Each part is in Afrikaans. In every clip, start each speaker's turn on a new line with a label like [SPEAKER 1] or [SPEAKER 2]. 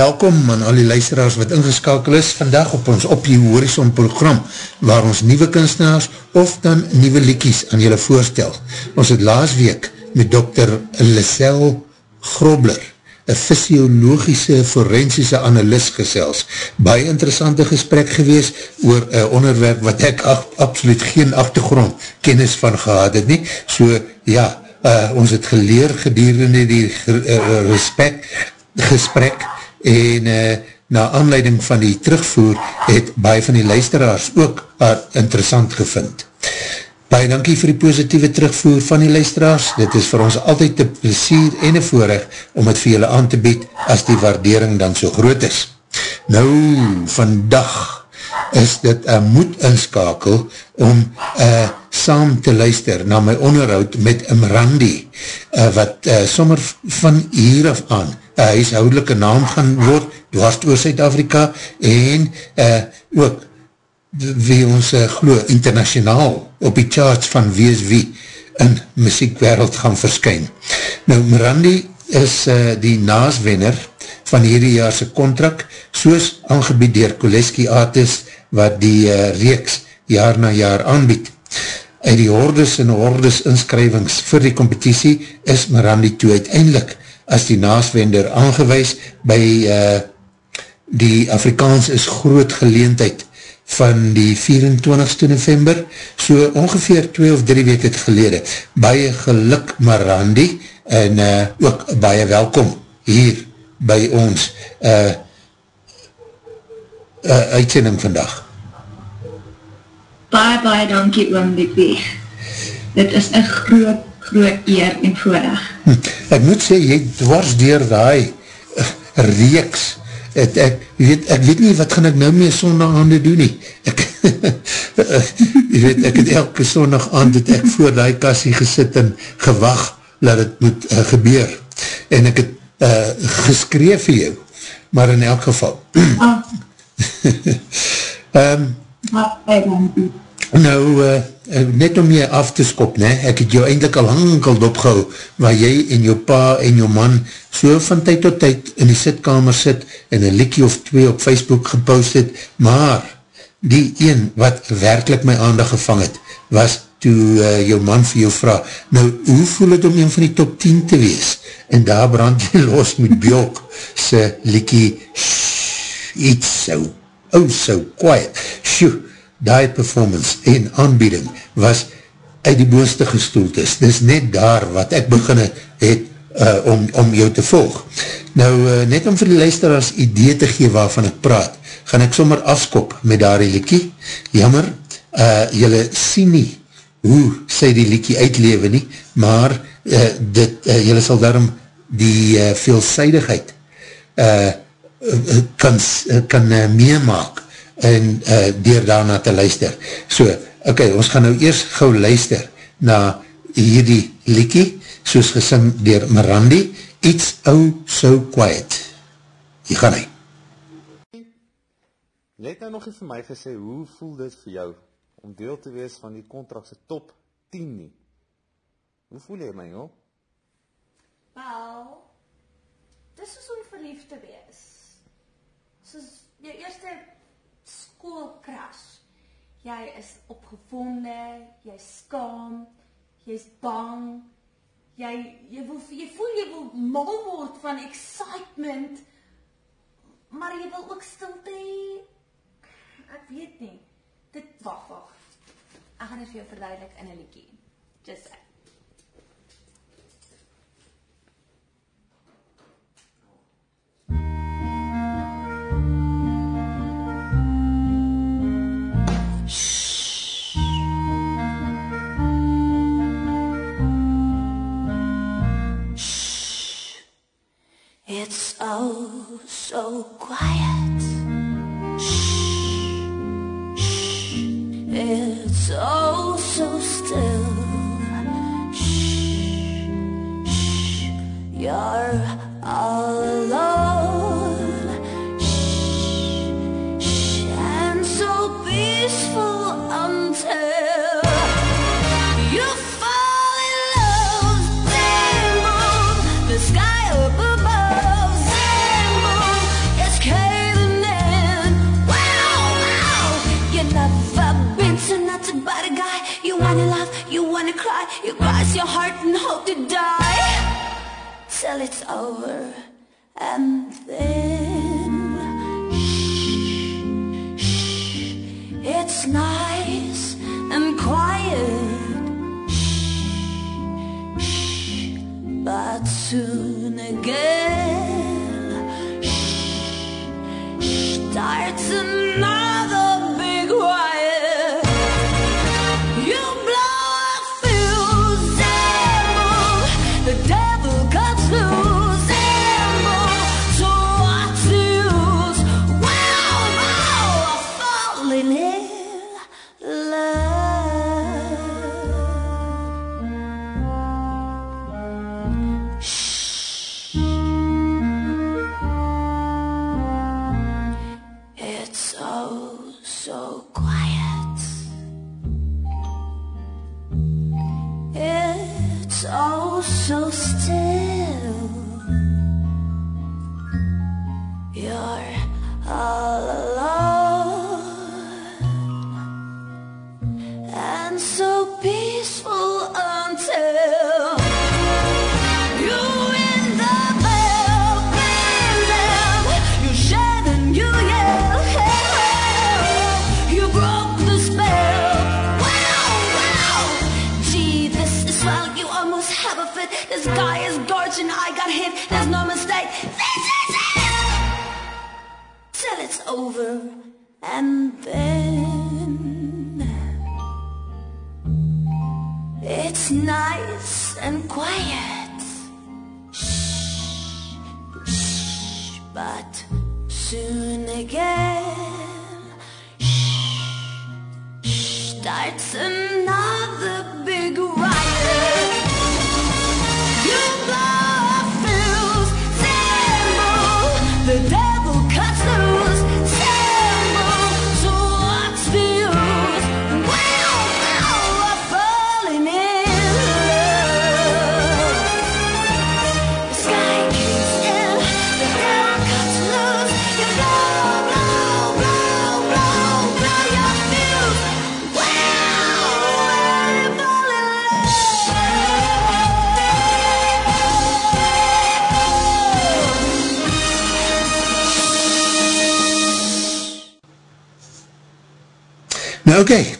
[SPEAKER 1] welkom aan al die luisteraars wat ingeskakel is vandag op ons Op die Horizon program, waar ons nieuwe kunstenaars of dan nieuwe liekies aan julle voorstel. Ons het laas week met Dr. Lissel Grobler, een fysiologische forensische analist gesels. Baie interessante gesprek gewees oor een onderwerp wat ek absoluut geen achtergrond kennis van gehad het nie. So ja, uh, ons het geleer gedurende die uh, respect, gesprek en uh, na aanleiding van die terugvoer het baie van die luisteraars ook uh, interessant gevind. Baie dankie vir die positieve terugvoer van die luisteraars. Dit is vir ons altyd te plezier en een voorrecht om het vir julle aan te bied as die waardering dan so groot is. Nou, vandag is dit een moed inskakel om uh, saam te luister na my onderhoud met Imrandi, uh, wat uh, sommer van hier af aan een huishoudelike naam gaan word, dwars oor Zuid-Afrika en uh, ook wie ons uh, glo internationaal op die charts van wie is wie in muziekwereld gaan verskyn. Nou, Mirandi is uh, die naaswenner van hierdie jaarse contract, soos aangebied dier Koleski Artis, wat die uh, reeks jaar na jaar aanbied. Uit die hordes en hordes inskrywings vir die competitie is Mirandi toe uiteindelik as die naaswender aangewees by uh, die Afrikaans is groot geleentheid van die 24ste november, so ongeveer 2 of 3 week het gelede. Baie geluk Marandi en uh, ook baie welkom hier by ons uh, uh, uitsending vandag.
[SPEAKER 2] Baie, baie dankie oom Dikwie. Dit is een groot, groot eer en voorrecht. Hm,
[SPEAKER 1] ek moet sê, jy dwars dier die reeks het, ek, weet, ek weet nie wat gaan ek nou mee sondag aan doen nie. Ek, jy weet, ek het elke sondag aan dat ek voor die kassie gesit en gewag dat het moet uh, gebeur. En ek het uh, geskreef vir jou, maar in elk geval. um, nou, uh, net om jy af te skop, ne? ek het jou eindelijk al hangekald opgehou, waar jy en jou pa en jou man so van tyd tot tyd in die sitkamer sit en een likkie of twee op Facebook gepost het, maar die een wat werkelijk my aandag gevang het, was toe uh, jou man vir jou vraag, nou hoe voel het om een van die top 10 te wees? En daar brand jy los met Bjok, sy likkie, iets so, oh so quiet, sjoe, die performance en aanbieding was uit die boonste gestoeld is. Dis net daar wat ek beginne het uh, om, om jou te volg. Nou, uh, net om vir die luisteraars idee te gee waarvan ek praat, gaan ek sommer afskop met daar die liekie. Jammer, uh, jylle sien nie hoe sy die liekie uitlewe nie, maar uh, dit, uh, jylle sal daarom die uh, veelzijdigheid uh, kan, kan uh, meemaak en uh, dier daarna te luister. So, ok, ons gaan nou eers gauw luister na hierdie liekie, soos gesing dier Mirandi, It's Oh So Quiet. Hier gaan hy.
[SPEAKER 3] Jy het nou nog nie vir my gesê, hoe voel dit vir jou, om deel te wees van die contractse top 10 nie? Hoe voel jy my, joh?
[SPEAKER 4] Wel, dis is om verliefd te wees. Soos jou eerste skoolkras. Jy is opgewonde, jy skaam, jy's bang. Jy jy voel jy voel jy wil mal word van excitement. Maar jy wil ook stilte. Ek weet nie. Dit wag wag. Ek gaan dit vir jou verduidelik in 'n liedjie. Just say.
[SPEAKER 5] So quiet. Shh, shh. It's oh so still. Shh, shh. You're to die. Till it's over. And then shh, shh, it's nice and quiet. Shh, shh, but soon again shh, starts another It's all so still. Over
[SPEAKER 1] Okay.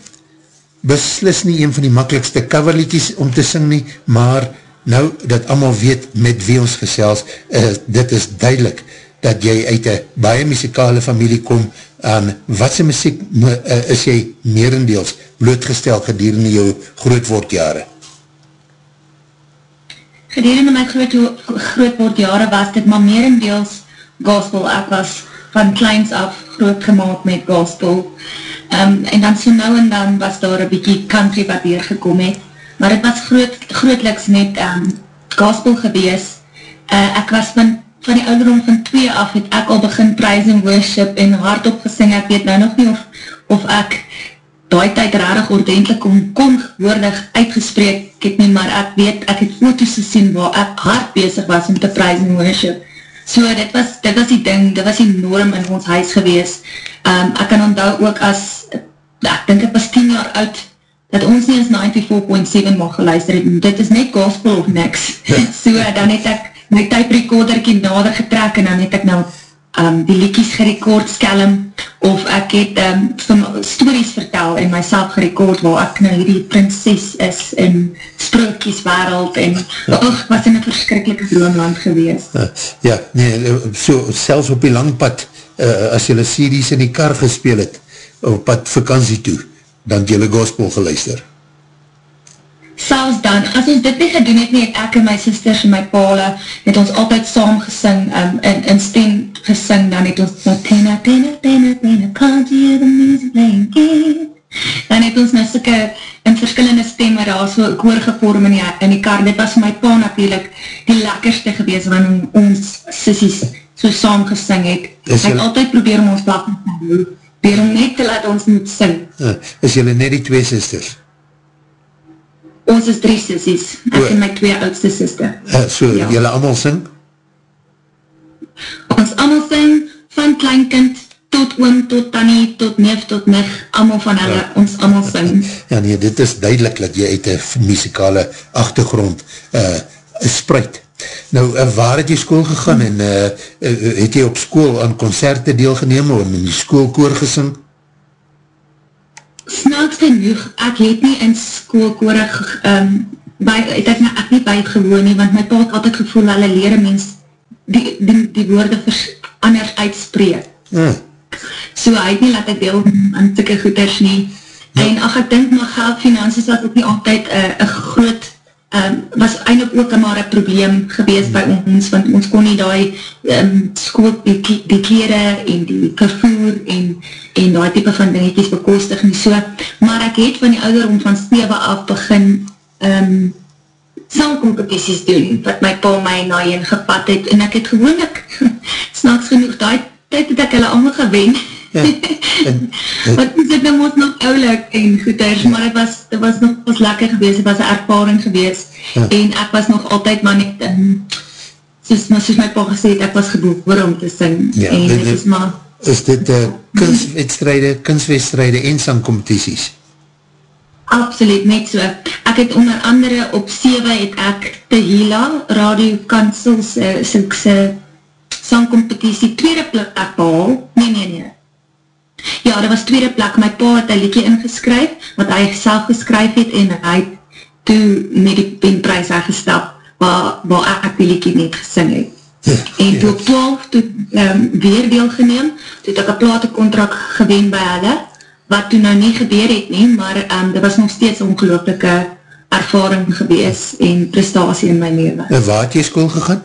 [SPEAKER 1] beslis nie een van die makkelijkste coverliedjes om te sing nie, maar nou dat allemaal weet met wie ons gesels, uh, dit is duidelik dat jy uit een baie muzikale familie kom aan watse muziek uh, is jy merendeels blootgestel gedurende jou grootwordjare?
[SPEAKER 2] Gedurende my groot, grootwordjare was dit maar merendeels gospel. Ek was van kleins af groot gemaakt met gospel. Um, en dan so nou en dan was daar een bykie country wat weergekom het. Maar het was groot, grootliks net um, gospel gewees. Uh, ek was van, van die ouderdom van twee af, het ek al begin praise and worship en hardop gesing. Ek weet nou nog nie of, of ek daai tyd rarig ordentlik kon, kon woordig uitgespreek het nie, maar ek weet, ek het foto's gesien waar ek hard bezig was om te praise and worship. So dit was, dit was die ding, dit was die norm in ons huis gewees. Um, ek kan onthou ook as, ek dink ek was 10 jaar oud, dat ons nie eens 94.7 mag geluister het, dit is net gospel of niks. so dan het ek my type recorderkie nader getrek en dan het ek nou um, die liedjies gerekord skelm, of ek het um, stories vertel en myself gerekord waar ek nou hierdie prinses is in sprookjes wereld en och, was in een verskrikkelijke droomland gewees.
[SPEAKER 1] Ja, nee, so selfs op die langpad, uh, as jylle series in die kar gespeel het, op pad vakantie toe, dan het jylle gospel geluister.
[SPEAKER 2] Selfs dan, as ons dit nie gedoen het nie, het ek en my sisters en my pale, het ons altyd saam gesing, um, in, in stem gesing, dan het ons so, tena, tena, tena, tena, can't hear the music playing again? Dan het ons nou soke, in verskillende stemme daar so koor gevorm in die, in die kar, dit was my pa natuurlijk die lekkerste gewees, wanneer ons sissies so saam gesing het.
[SPEAKER 1] Is
[SPEAKER 2] Ek
[SPEAKER 1] jylle-
[SPEAKER 2] altyd probeer om ons plak te hou, probeer om net te laat ons moet sing.
[SPEAKER 1] Uh, is jylle net die twee sisters?
[SPEAKER 2] Ons is drie sissies, ek
[SPEAKER 1] O.
[SPEAKER 2] en my twee oudste sister.
[SPEAKER 1] Uh, so
[SPEAKER 2] Ja.
[SPEAKER 1] jylle allemaal sing?
[SPEAKER 2] ons allemaal sing, van kleinkind tot oom, tot tannie, tot neef, tot nig, allemaal van hulle, ja. ons allemaal sing.
[SPEAKER 1] Ja nee, dit is duidelik dat jy uit een muzikale achtergrond uh, spruit. Nou, uh, waar het jy school gegaan en uh, uh, het jy op school aan concerte deelgeneem of in die schoolkoor gesing?
[SPEAKER 2] Snaaks genoeg, ek het nie in schoolkoor um, by, het ek, nie, ek nie bijgewoon nie, want my pa het altijd gevoel, hulle leren mens die, die, die woorde vers, anders uitspreek. Hmm. So hy het nie laat ek deel aan tyke goeders nie. Ja. En ach, ek dink my geld finansies was ook nie altyd een uh, groot, um, was eindelijk ook maar een probleem gewees by ons, want ons kon nie die um, school, kleren en die vervoer en, en die type van dingetjes bekostig nie so. Maar ek het van die ouderom van 7 af begin um, sangcompetities doen, wat my pa my na een gepad het, en ek het gewoonlik, snaaks genoeg, die tyd het ek hulle allemaal gewen, ja, wat is dit nou ons nog oulik en goeders, ja. maar het was, het was nog was lekker gewees, het was een ervaring gewees, ja. en ek was nog altyd maar net, um, soos, maar soos my pa gesê het, ek was geboor om te sing, ja, en dit is maar,
[SPEAKER 1] is dit uh, kunstwedstrijde, kunstwedstrijde en sangcompetities?
[SPEAKER 2] Absoluut, net so. Ek het onder andere op 7 het ek Tehila, Radio Kansel, sy sangcompetitie, tweede plek ek behal. Nee, nee, nee. Ja, dat was tweede plek. My pa het een liedje ingeskryf, wat hy self geskryf het, en hy het toe met die penprijs weggestap, waar, waar ek die liedje net gesing het. Ja, en toe op 12, toe um, weer deelgeneem, toe het ek een platencontract gewen by hulle, wat toen nou nie gebeur het nie, maar um, dit was nog steeds ongelooflike ervaring gewees en prestatie in my leven.
[SPEAKER 1] En waar het jy school gegaan?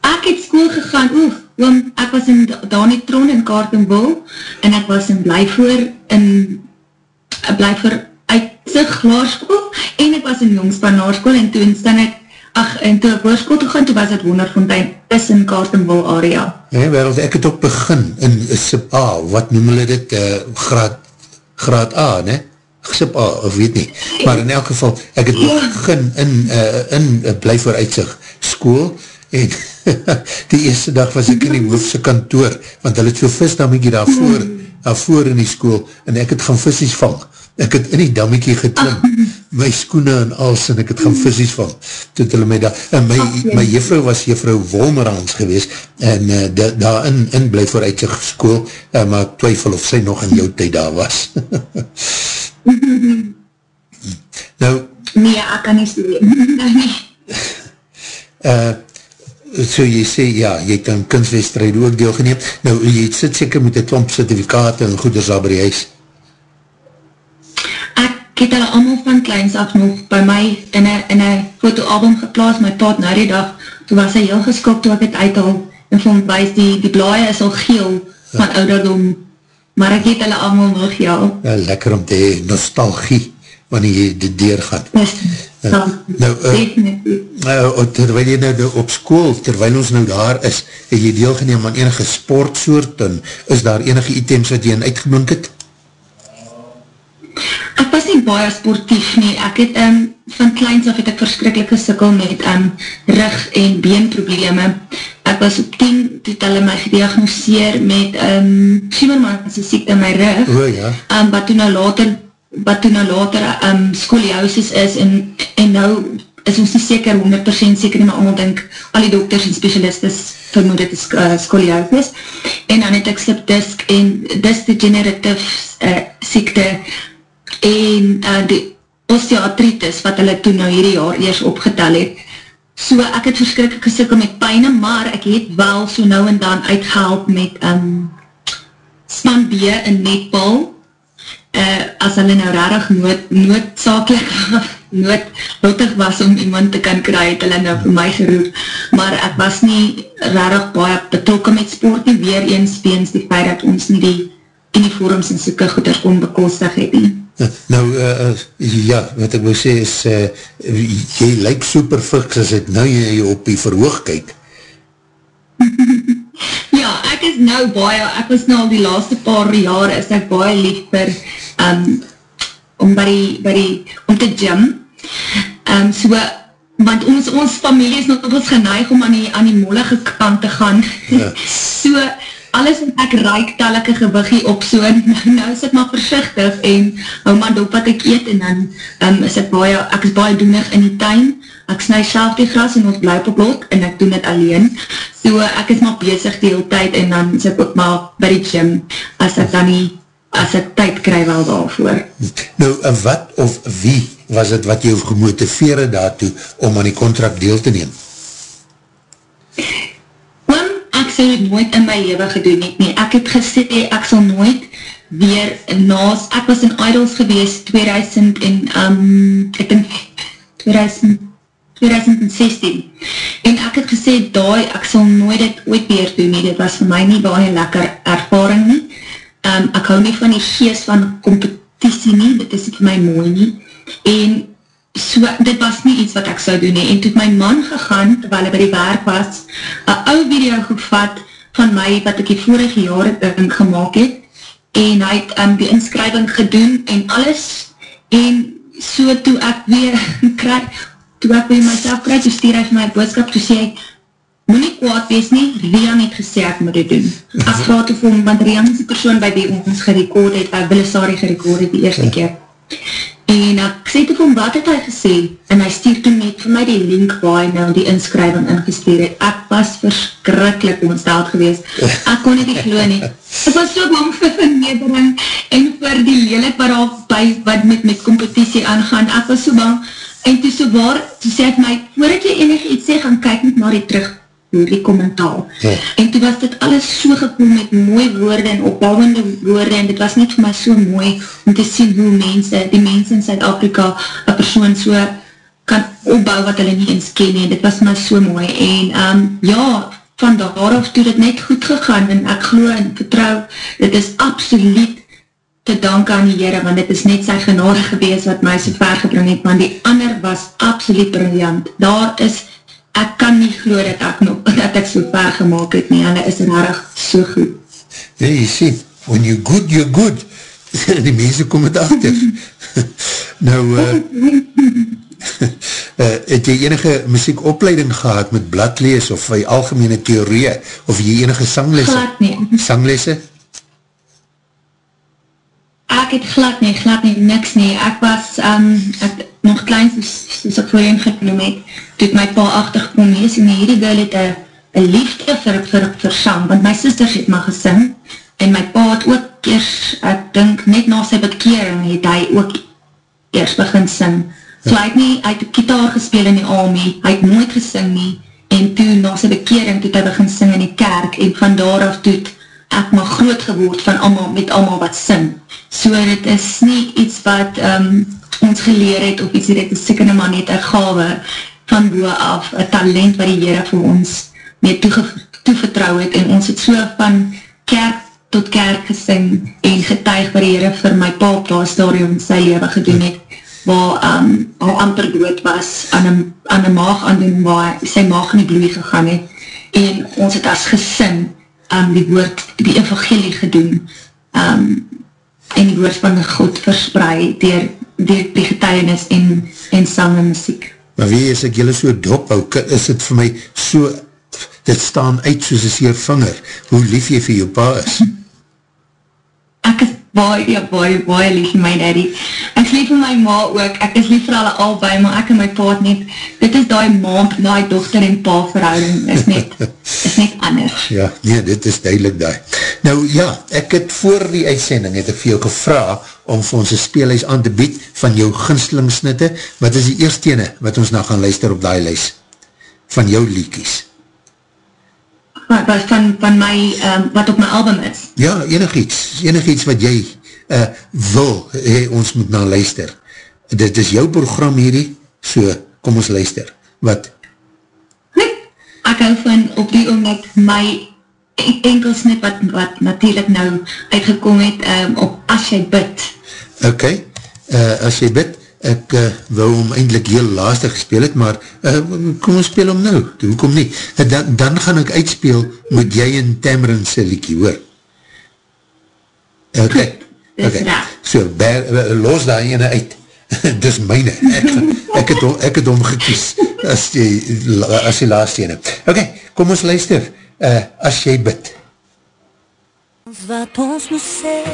[SPEAKER 2] Ek het school gegaan, oef, oom, ek was in Danitron in Kaartenbol, en ek was in Blijvoer, in Blijvoer uitzicht laarskool, en ek was in Jongspan laarskool, en toen staan ek Ach, en toe ek oorskool toe gaan, toe was het Wonderfontein, is in Kartenwil area.
[SPEAKER 1] Nee, wereld, ek het ook begin in SIP A, wat noem hulle dit, uh, graad, graad A, ne? SIP A, of weet nie. Maar in elk geval, ek het begin in, uh, in uh, Blijf vooruitzicht school, en die eerste dag was ek in die hoofdse kantoor, want hulle het so vis damiekie daarvoor, daarvoor in die school, en ek het gaan visies vang. Ek het in die dammiekie geklim, my skoene en als, en ek het gaan visies van, toe het hulle my daar, en my, my juffrou was juffrou Wolmerans gewees, en uh, daar in, in blijf vooruit sy school, uh, maar ek twyfel of sy nog in jou tyd daar was. nou,
[SPEAKER 2] nee, ek kan nie sê,
[SPEAKER 1] uh, so jy sê, ja, jy kan kunstwedstrijd ook deelgeneem, nou, jy sit seker met die klomp certificate en goeders daar by die huis,
[SPEAKER 2] ek het hulle allemaal van kleins af nog by my in een fotoalbum geplaas, my paad na die dag, toe was hy heel geskokt toe ek het uithaal, en vond wees die, die blaie is al geel van ja. ouderdom, maar ek het hulle allemaal nog, ja.
[SPEAKER 1] ja lekker om te nostalgie, wanneer jy dit deurgaan. Yes, uh, nou, uh, uh, terwijl jy nou op school, terwijl ons nou daar is, het jy deelgeneem aan enige sportsoort, en is daar enige items wat jy in uitgenoemd het?
[SPEAKER 2] Ek was nie baie sportief nie. Ek het um, van kleins af het ek verskrikkelijke sikkel met um, rug en beenprobleme. Ek was op 10, toe het hulle my gediagnoseer met um, Schiemermanse siekte in my rug.
[SPEAKER 1] Oh, ja.
[SPEAKER 2] um, wat toen nou later, wat toen nou later um, scoliosis is en, en nou is ons nie seker 100% seker nie, maar allemaal denk, al die dokters en specialistes vermoed het is uh, scoliosis. En dan het ek slip disc en disc degenerative uh, siekte en uh, die osteoartritis wat hulle toen nou hierdie jaar eers opgetel het. So ek het verskrikkelijk gesikkel met pijne, maar ek het wel so nou en dan uitgehaald met um, span B in netbal. Uh, as hulle nou rarig nood, noodzakelijk noodlotig was om iemand te kan kry, het hulle nou vir my geroep. Maar ek was nie rarig baie betrokken met sport nie, weer eens weens die feit dat ons nie die uniforms en soeke goeders onbekostig het nie.
[SPEAKER 1] Nou, uh, ja, wat ek wil sê is, uh, jy lyk super fiks as ek nou jy op die verhoog kyk.
[SPEAKER 2] ja, ek is nou baie, ek was nou al die laaste paar jaar, is ek baie lief vir, um, om by die, by die, om te gym. Um, so, want ons, ons familie is nog ons geneig om aan die, aan die mollige kant te gaan. Ja. so, alles wat ek ruik, tel ek een gewiggie op so, en nou, ek maar versichtig, en hou maar dop wat ek eet, en dan um, is ek baie, ek is baie doenig in die tuin, ek snij self die gras, en ons blijf op lot, en ek doen het alleen, so ek is maar bezig die hele tijd, en dan is ek ook maar by die gym, as ek dan nie, as ek tyd kry wel daarvoor.
[SPEAKER 1] Nou, wat of wie was het wat jou gemotiveerde daartoe, om aan die contract deel te neem?
[SPEAKER 2] Oom, ek sal het nooit in my leven gedoen het nie. Ek het gesê, ek sal nooit weer naas, ek was in Idols gewees 2000 en, um, ek denk 2000, 2016 en ek het gesê, daai, ek sal nooit dit ooit weer doen nie, dit was vir my nie baie lekker ervaring nie, um, ek hou nie van die geest van competitie nie, dit is vir my mooi nie, en so, dit was nie iets wat ek sou doen nie, en toe my man gegaan, terwijl hy by die werk was, een ou video gevat van my, wat ek die vorige jaar um, gemaakt het, en hy het um, die inskrywing gedoen, en alles, en so toe ek weer kry, toe ek weer myself kry, toe stuur hy vir my boodskap, toe sê hy, moet nie kwaad wees nie, Rian het gesê ek moet dit doen. Ek praat of om, want Rian is die persoon by wie ons gerekord het, uh, Belisari gerekord het die eerste keer. En ek sê toe vir hom, wat het hy gesê? En hy stuur toe net vir my die link waar hy nou die inskrywing ingestuur het. Ek was verskrikkelijk ontsteld geweest. Ek kon nie die glo nie. Ek was so bang vir vernedering en vir die lelijk wat al by, wat met, met competitie aangaan. Ek was so bang. En toe so waar, toe sê ek my, voordat jy enig iets sê, gaan kyk net naar die terug die kommentaal. Ja. En toe was dit alles so gekoem met mooi woorde en opbouwende woorde en dit was net vir my so mooi om te sien hoe mense, die mense in Zuid-Afrika, een persoon so kan opbouw wat hulle nie eens ken en dit was my so mooi en um, ja, van daar af toe dit net goed gegaan en ek glo en vertrouw, dit is absoluut te dank aan die Heere, want dit is net sy genade gewees wat my so ver gebring het, want die ander was absoluut briljant. Daar is ek kan nie glo dat ek nog, dat ek so ver gemaakt het nie, en hy is rarig so goed.
[SPEAKER 1] Ja, jy sê, when you good, you're good. Die mense kom het achter. nou, uh, uh, het jy enige muziekopleiding gehad met bladlees of jy algemene theorie, of jy enige sanglese?
[SPEAKER 2] Glad nie.
[SPEAKER 1] Sanglese?
[SPEAKER 2] Ek het glad nie, glad nie, niks nie. Ek was, um, ek, nog klein, soos, soos ek voorheen genoem het, toe my pa achtergekom is, en hierdie girl het een liefde vir, vir, vir sang, want my sisters het my gesing, en my pa het ook eers, ek dink, net na sy bekering, het hy ook eers begin sing. So hy het nie, hy het kitaar gespeel in die army, hy het nooit gesing nie, en toe na sy bekering, toe het hy begin sing in die kerk, en van daar af toe ek maar groot geword van allemaal, met allemaal wat sing. So dit is nie iets wat, um, ons geleer het, of iets dit is sikker maar net een gave van boe af, een talent wat die Heere vir ons mee toevertrouw het, en ons het so van kerk tot kerk gesing, en getuig wat die Heere vir my pa op daar stadium sy leven gedoen het, waar um, al amper dood was, aan een, aan een maag aandoen, waar sy maag in die bloei gegaan het, en ons het as gesin, um, die woord, die evangelie gedoen, um, en die woord van God verspreid, dier die, die getuienis en, en sang en muziek.
[SPEAKER 1] Maar wie is ek jylle so dop hou, is het vir my so, dit staan uit soos een seer vinger, hoe lief jy vir jou pa is?
[SPEAKER 2] Ek is baie, baie, baie lief vir my daddy. Ek is lief vir my ma ook, ek is lief vir hulle albei, maar ek en my pa het net, dit is die ma, die dochter en pa verhouding, is net, is net anders.
[SPEAKER 1] Ja, nee, dit is duidelik daar. Nou ja, ek het voor die uitsending, het ek vir jou gevra, om vir ons een speelhuis aan te bied, van jou ginstelingsnitte, wat is die eerste ene, wat ons nou gaan luister op die lijst, van jou liekies?
[SPEAKER 2] wat van, van my, um, wat op my album is.
[SPEAKER 1] Ja, enig iets, enig iets wat jy uh, wil, hey, ons moet na luister. Dit is jou program hierdie, so, kom ons luister. Wat?
[SPEAKER 2] Nee, ek hou van op die oomlik my enkelsnit wat, wat natuurlijk nou uitgekom het um, op As jy bid.
[SPEAKER 1] Ok, uh, As jy bid, ek uh, wou hom eindelijk heel laastig gespeel het, maar uh, kom ons speel hom nou, hoekom nie? Uh, dan, dan gaan ek uitspeel met jy en Tamron sy liekie, hoor. Ok, ok, so, ber, los daar ene uit, dis myne, ek, ek, het, ek het hom gekies, as die, as die laatste ene. Ok, kom ons luister, uh, as jy bid.
[SPEAKER 5] Wat ons moes sê,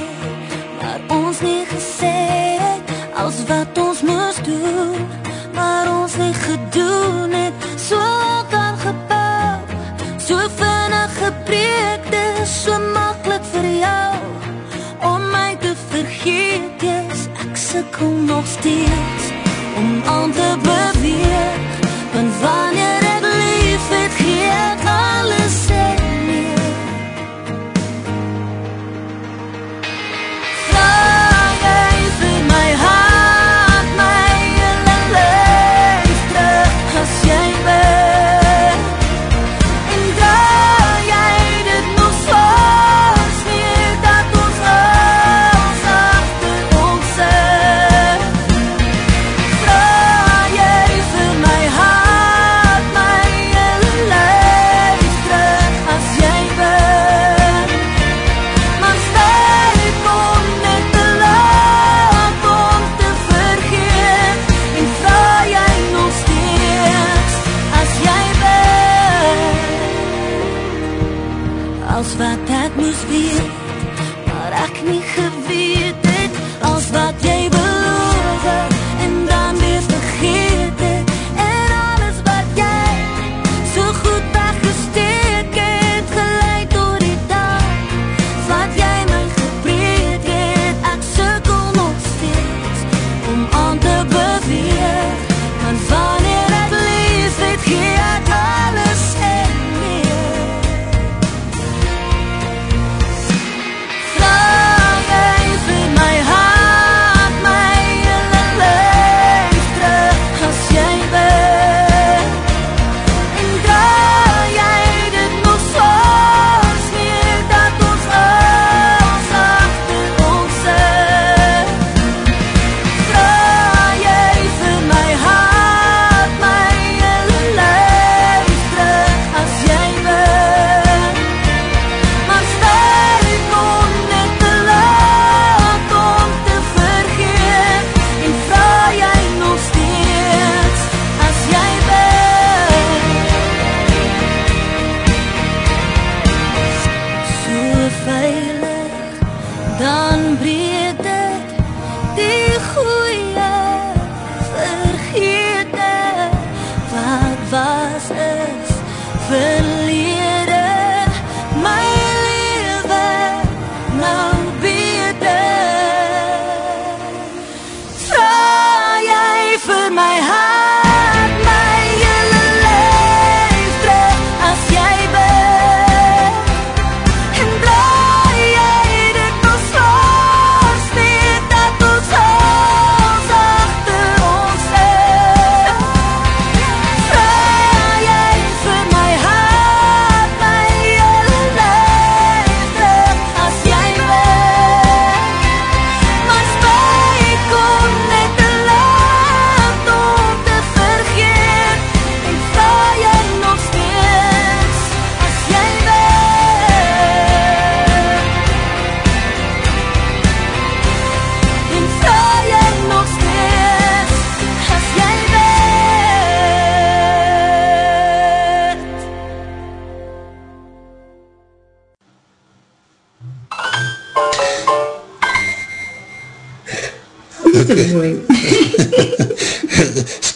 [SPEAKER 5] maar ons nie gesê het Als wat ons moes doen, maar ons nie gedoen het So dan gebouw, so vinnig gepreek Dis so makkelijk vir jou, om my te vergeet Yes, ek sikkel nog steeds, om aan te beweeg Want wanneer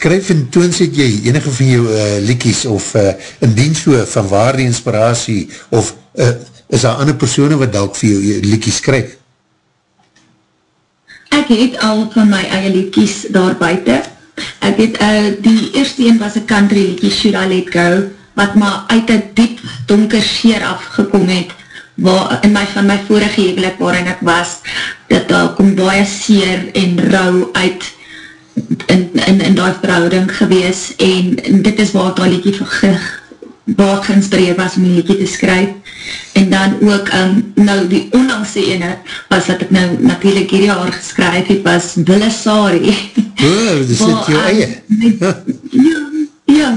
[SPEAKER 1] Skryf en toon sê jy enige van jou uh, liekies of uh, indien so van waar die inspiratie of uh, is daar ander persoene wat dalk vir jou liekies skryf?
[SPEAKER 2] Ek het al van my eie liedjies daar buiten. Ek het, uh, die eerste een was een country liedje, Should I Let Go, wat maar uit een diep donker seer afgekom het, waar, in my, van my vorige hevelik waarin ek was, dat daar kom baie seer en rou uit in, in, in die verhouding gewees, en, en dit is waar die liedje ge, waar geinspireer was om die liedje te skryf, en dan ook, um, nou die onlangse ene, was wat ek nou natuurlijk hierdie jaar geskryf het, was Wille Sari.
[SPEAKER 1] Oh, dit is dit jou eie.
[SPEAKER 2] ja, ja,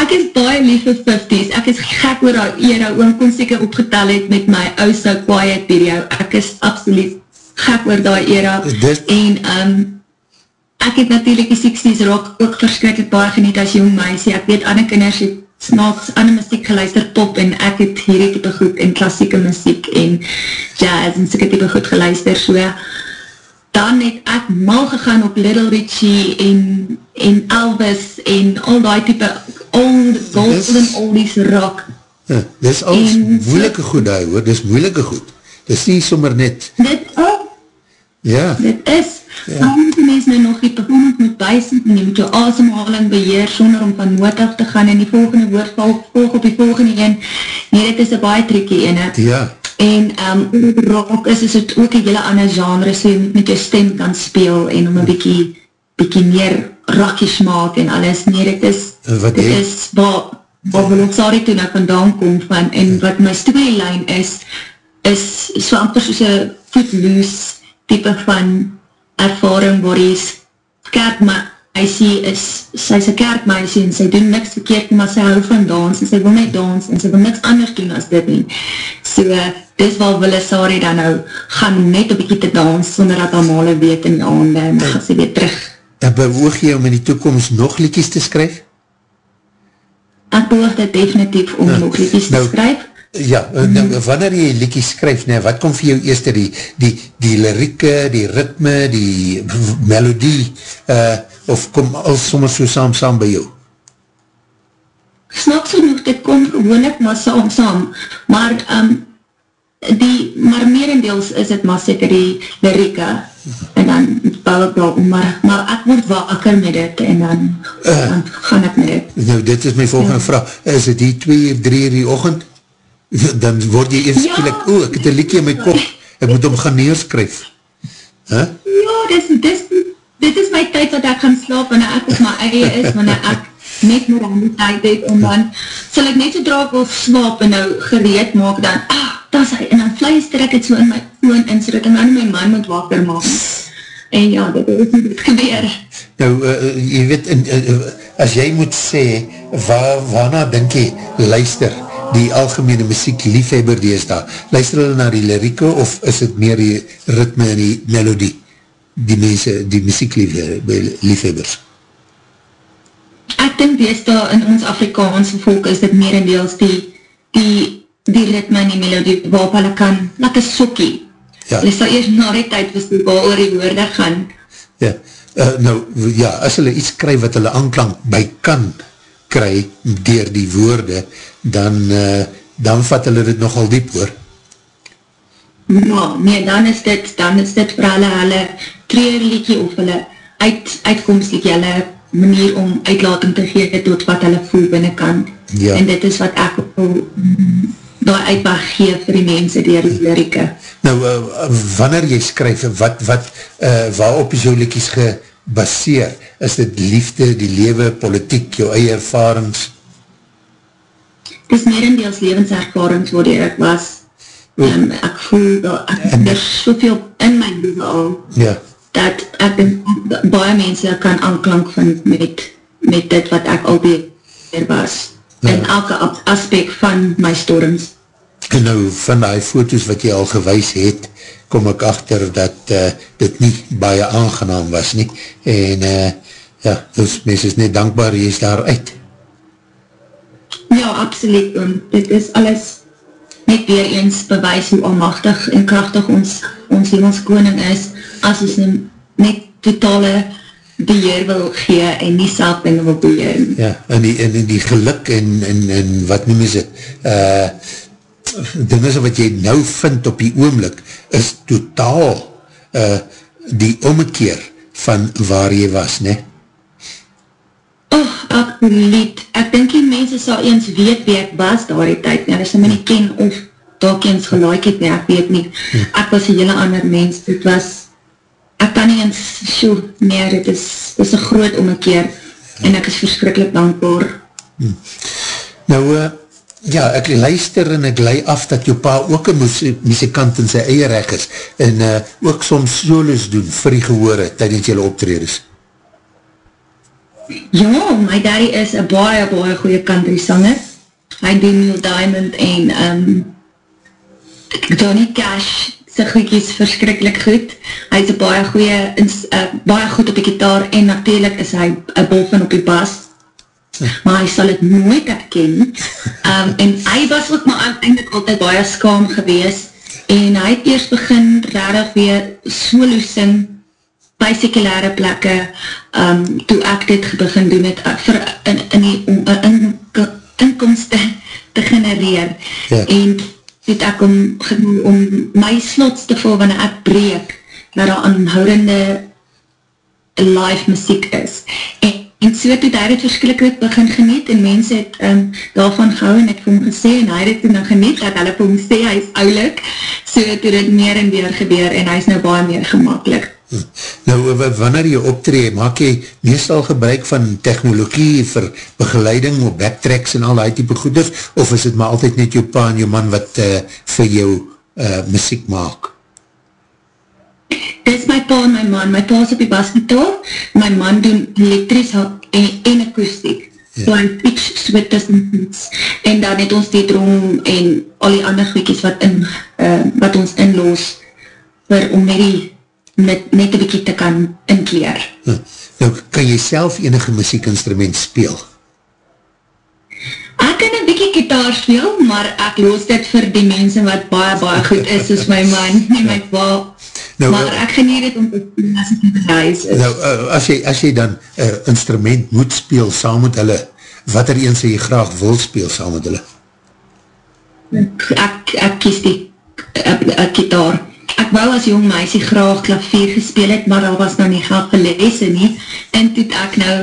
[SPEAKER 2] ek is baie lief vir 50s, ek is gek oor die era, oom kon seker opgetel het met my ou so quiet video, ek is absoluut gek oor die era,
[SPEAKER 1] Dis-
[SPEAKER 2] en um, ek het natuurlijk die 60s rock ook verskrikkelijk baie geniet as jong meisie, ek weet ander kinders het snaaks ander muziek geluister, pop, en ek het hierdie type goed, en klassieke muziek, en jazz, en syke type goed geluister, so, dan het ek mal gegaan op Little Richie, en, en Elvis, en al die type old, golden oldies rock.
[SPEAKER 1] Ja, dis alles
[SPEAKER 2] En-
[SPEAKER 1] moeilike goed daar, hoor, dis moeilike goed. Dis nie sommer net,
[SPEAKER 2] Dit, oh,
[SPEAKER 1] ja,
[SPEAKER 2] dit is, ja. dan moet die mens nou nog die performance moet bysit, en jy moet jou asemhaling beheer, sonder om van noot af te gaan, en die volgende woord volg, volg op die volgende een, nee, dit is een baie tricky ene.
[SPEAKER 1] ja,
[SPEAKER 2] En um, rock is, is het ook een hele ander genre, so jy moet met jou stem kan speel en om een bykie, bykie meer rakkies maak en alles. Nee, dit is,
[SPEAKER 1] wat
[SPEAKER 2] dit is waar, waar Veloxari toen ek vandaan kom van, en wat my storyline is, is so amper soos een footloose type van ervaring waar jy kerkmeisie is, sy is een kerkmeisie en sy doen niks verkeerd maar sy hou van dans en sy wil net dans en sy wil niks anders doen as dit nie. So, uh, dis waar Willisari dan nou gaan net een bykie te dans sonder dat haar male weet in die aande en dan gaan sy weer terug.
[SPEAKER 1] en bewoog jy om in die toekomst nog liedjes te skryf?
[SPEAKER 2] Ek behoog dit definitief om
[SPEAKER 1] Ja.
[SPEAKER 2] nog liedjes te
[SPEAKER 1] Nou,
[SPEAKER 2] skryf.
[SPEAKER 1] Ja, nou, wanneer jy liedjes skryf, nee, wat kom vir jou eerste, die, die, die lirieke, die ritme, die melodie, uh, of kom al soms so saam saam by jou?
[SPEAKER 2] Snaaks genoeg, dit kom gewoonlik maar saam saam, maar um, die, maar merendeels is het maar seker die lirieke, en dan bou ek wel om, maar, maar ek word wakker met dit, en dan, uh, dan gaan ek met dit.
[SPEAKER 1] Nou, dit is my volgende ja. vraag. Is het die 2 uur, 3 uur die ochend? Dan word jy eers
[SPEAKER 2] Ja.
[SPEAKER 1] skielik, o, ek het een liedje in my kop, ek moet hom gaan neerskryf. Huh?
[SPEAKER 2] Ja, dis, dis, dit is my tyd wat ek gaan slaap, wanneer ek op my eie is, wanneer ek net meer aan die tyd het, en dan sal ek net zodra ek wil slaap en nou gereed maak, dan, ah, is hy, en dan fluister ek het so in my oon in, so dat ek dan my man moet wakker maak. En ja, dit is hoe dit gebeur.
[SPEAKER 1] Nou, uh, jy weet, in, uh, as jy moet sê, waar, waarna denk jy, luister, die algemene muziek liefhebber die is daar, luister hulle na die lirieke, of is het meer die ritme en die melodie, die mense, die muziek liefhebbers?
[SPEAKER 2] Ek dink wees daar in ons Afrikaanse volk is dit merendeels die, die, die ritme en die melodie waarop hulle kan, like een sokkie.
[SPEAKER 1] Ja.
[SPEAKER 2] Hulle sal eers na die tyd wist waar oor die woorde gaan.
[SPEAKER 1] Ja, uh, nou, ja, as hulle iets kry wat hulle aanklank by kan kry, dier die woorde, dan, uh, dan vat hulle dit nogal diep hoor.
[SPEAKER 2] Ja, nee, dan is dit, dan is dit vir hulle, hulle treurliedje of hulle uit, uitkomstliedje, hulle manier om uitlating te gee tot wat hulle voel binnenkant.
[SPEAKER 1] Ja.
[SPEAKER 2] En dit is wat ek wil mm, daar uitweg gee vir die mense dier die lirieke.
[SPEAKER 1] Nou, uh, wanneer jy skryf, wat, wat, uh, waarop is jou liedjes gebaseer? Is dit liefde, die lewe, politiek, jou eie ervarings?
[SPEAKER 2] Het is merendeels levenservarings waar ek was. Um, ek voel ek,
[SPEAKER 1] En-
[SPEAKER 2] er is soveel in my leven al,
[SPEAKER 1] Ja,
[SPEAKER 2] dat ek baie mense kan aanklank vind met, met dit wat ek alweer was.
[SPEAKER 1] Ja.
[SPEAKER 2] In elke aspek van my storms.
[SPEAKER 1] en nou van die foto's wat jy al gewys het, kom ek achter dat uh, dit nie baie aangenaam was nie, en uh, ja, dus mens is net dankbaar, jy is daar uit.
[SPEAKER 2] Ja, absoluut. En dit is alles net weer eens bewys hoe almachtig en krachtig ons, ons hemelskoning is, as ons hem net totale beheer wil gee en nie self dinge wil beheer.
[SPEAKER 1] Ja, en die, en die geluk en, en, en wat noem is het, uh, dinge wat jy nou vind op die oomlik, is totaal uh, die ommekeer van waar jy was, ne?
[SPEAKER 2] Oh, absoluut. Ek dink die mense sal eens weet wie ek was daar die tyd, nie. hulle sal my nie ken of dalk eens gelaik het, nie, ek weet nie. Ek was een hele ander mens, dit was, ek kan nie eens, sjo, nee, dit is, dit is een groot ommekeer, en ek is verskrikkelijk dankbaar.
[SPEAKER 1] Nou, uh, ja, ek luister en ek lei af dat jou pa ook een muzikant in sy eie reg is, en uh, ook soms solos doen vir die gehore tydens jylle optreders.
[SPEAKER 2] Ja, my daddy is een baie, baie goeie country sanger. Hy doen Neil Diamond en um, Johnny Cash sy goedkies verskrikkelijk goed. Hy is baie goeie, uh, baie goed op die gitaar en natuurlijk is hy een bolvin op die bas. Maar hy sal het nooit herken. Um, en hy was ook maar eindelijk altyd baie skaam gewees, en hy het eerst begin rarig weer solo sing, by sekulare plekke, um, toe ek dit begin doen het, uh, vir in, in die om, uh, in, inkomste te genereer, ja. en het ek om, om my slots te vol wanneer ek breek, dat daar aanhoudende live muziek is. En, en so het hy het verskrikkelijk begin geniet en mense het um, daarvan gehou en ek vir hom gesê en hy het toen dan geniet dat hulle vir hom sê hy is oulik. So het dit meer en weer gebeur en hy is nou baie meer gemakkelijk.
[SPEAKER 1] Nou, wanneer jy optree, maak jy meestal gebruik van technologie vir begeleiding of backtracks en al die type goeders, of is het maar altyd net jou pa en jou man wat uh, vir jou uh, muziek maak?
[SPEAKER 2] Dit is my pa en my man. My pa is op die basgitaar, my man doen elektries en, en akoestiek. Ja. So hy pitch swit tussen fiets. En dan het ons die drom en al die ander goedkies wat, in, uh, wat ons inloos vir om met die met net een bykie te kan inkleer. Hm.
[SPEAKER 1] Nou, kan jy self enige muziekinstrument speel?
[SPEAKER 2] Ek kan een bykie gitaar speel, maar ek loos dit vir die mense wat baie, baie goed is, soos my man, nie my pa. Nou, maar uh, ek geneer het om te speel as ek in die huis is.
[SPEAKER 1] Nou, uh, as, jy, as jy dan uh, instrument moet speel saam met hulle, wat er een sy jy graag wil speel saam met hulle?
[SPEAKER 2] Ek, ek kies die uh, gitaar ek wou as jong meisie graag klavier gespeel het, maar al was nou nie geld gelese nie, en toet ek nou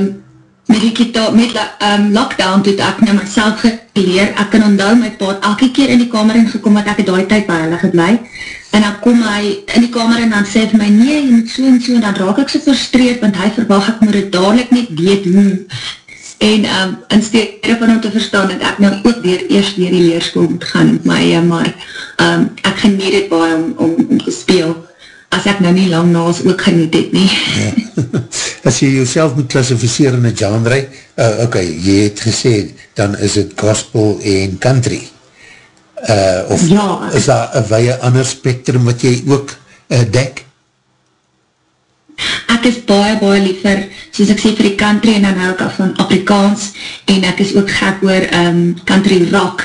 [SPEAKER 2] met die kita, met um, lockdown toet ek nou myself geleer, ek kan onthou my paad elke keer in die kamer ingekom, wat ek het die tijd by hulle geblei, en dan kom hy in die kamer en dan sê vir my, nee, jy moet so en so, en dan raak ek so frustreerd, want hy verwacht ek moet het dadelijk net weet hoe, en um, in stede van om te verstaan, dat ek nou ook weer eerst weer die leerskool moet gaan met my, maar um, ek geniet het baie om, om, om te speel, as ek nou nie lang naas ook geniet het nie.
[SPEAKER 1] ja. As jy jouself moet klassificeer in een genre, uh, ok, jy het gesê, dan is het gospel en country. Uh, of ja, is daar een weie ander spectrum wat jy ook uh, dek?
[SPEAKER 2] ek is baie, baie liever, soos ek sê, vir die country, en dan hou ek af van Afrikaans, en ek is ook gek oor um, country rock.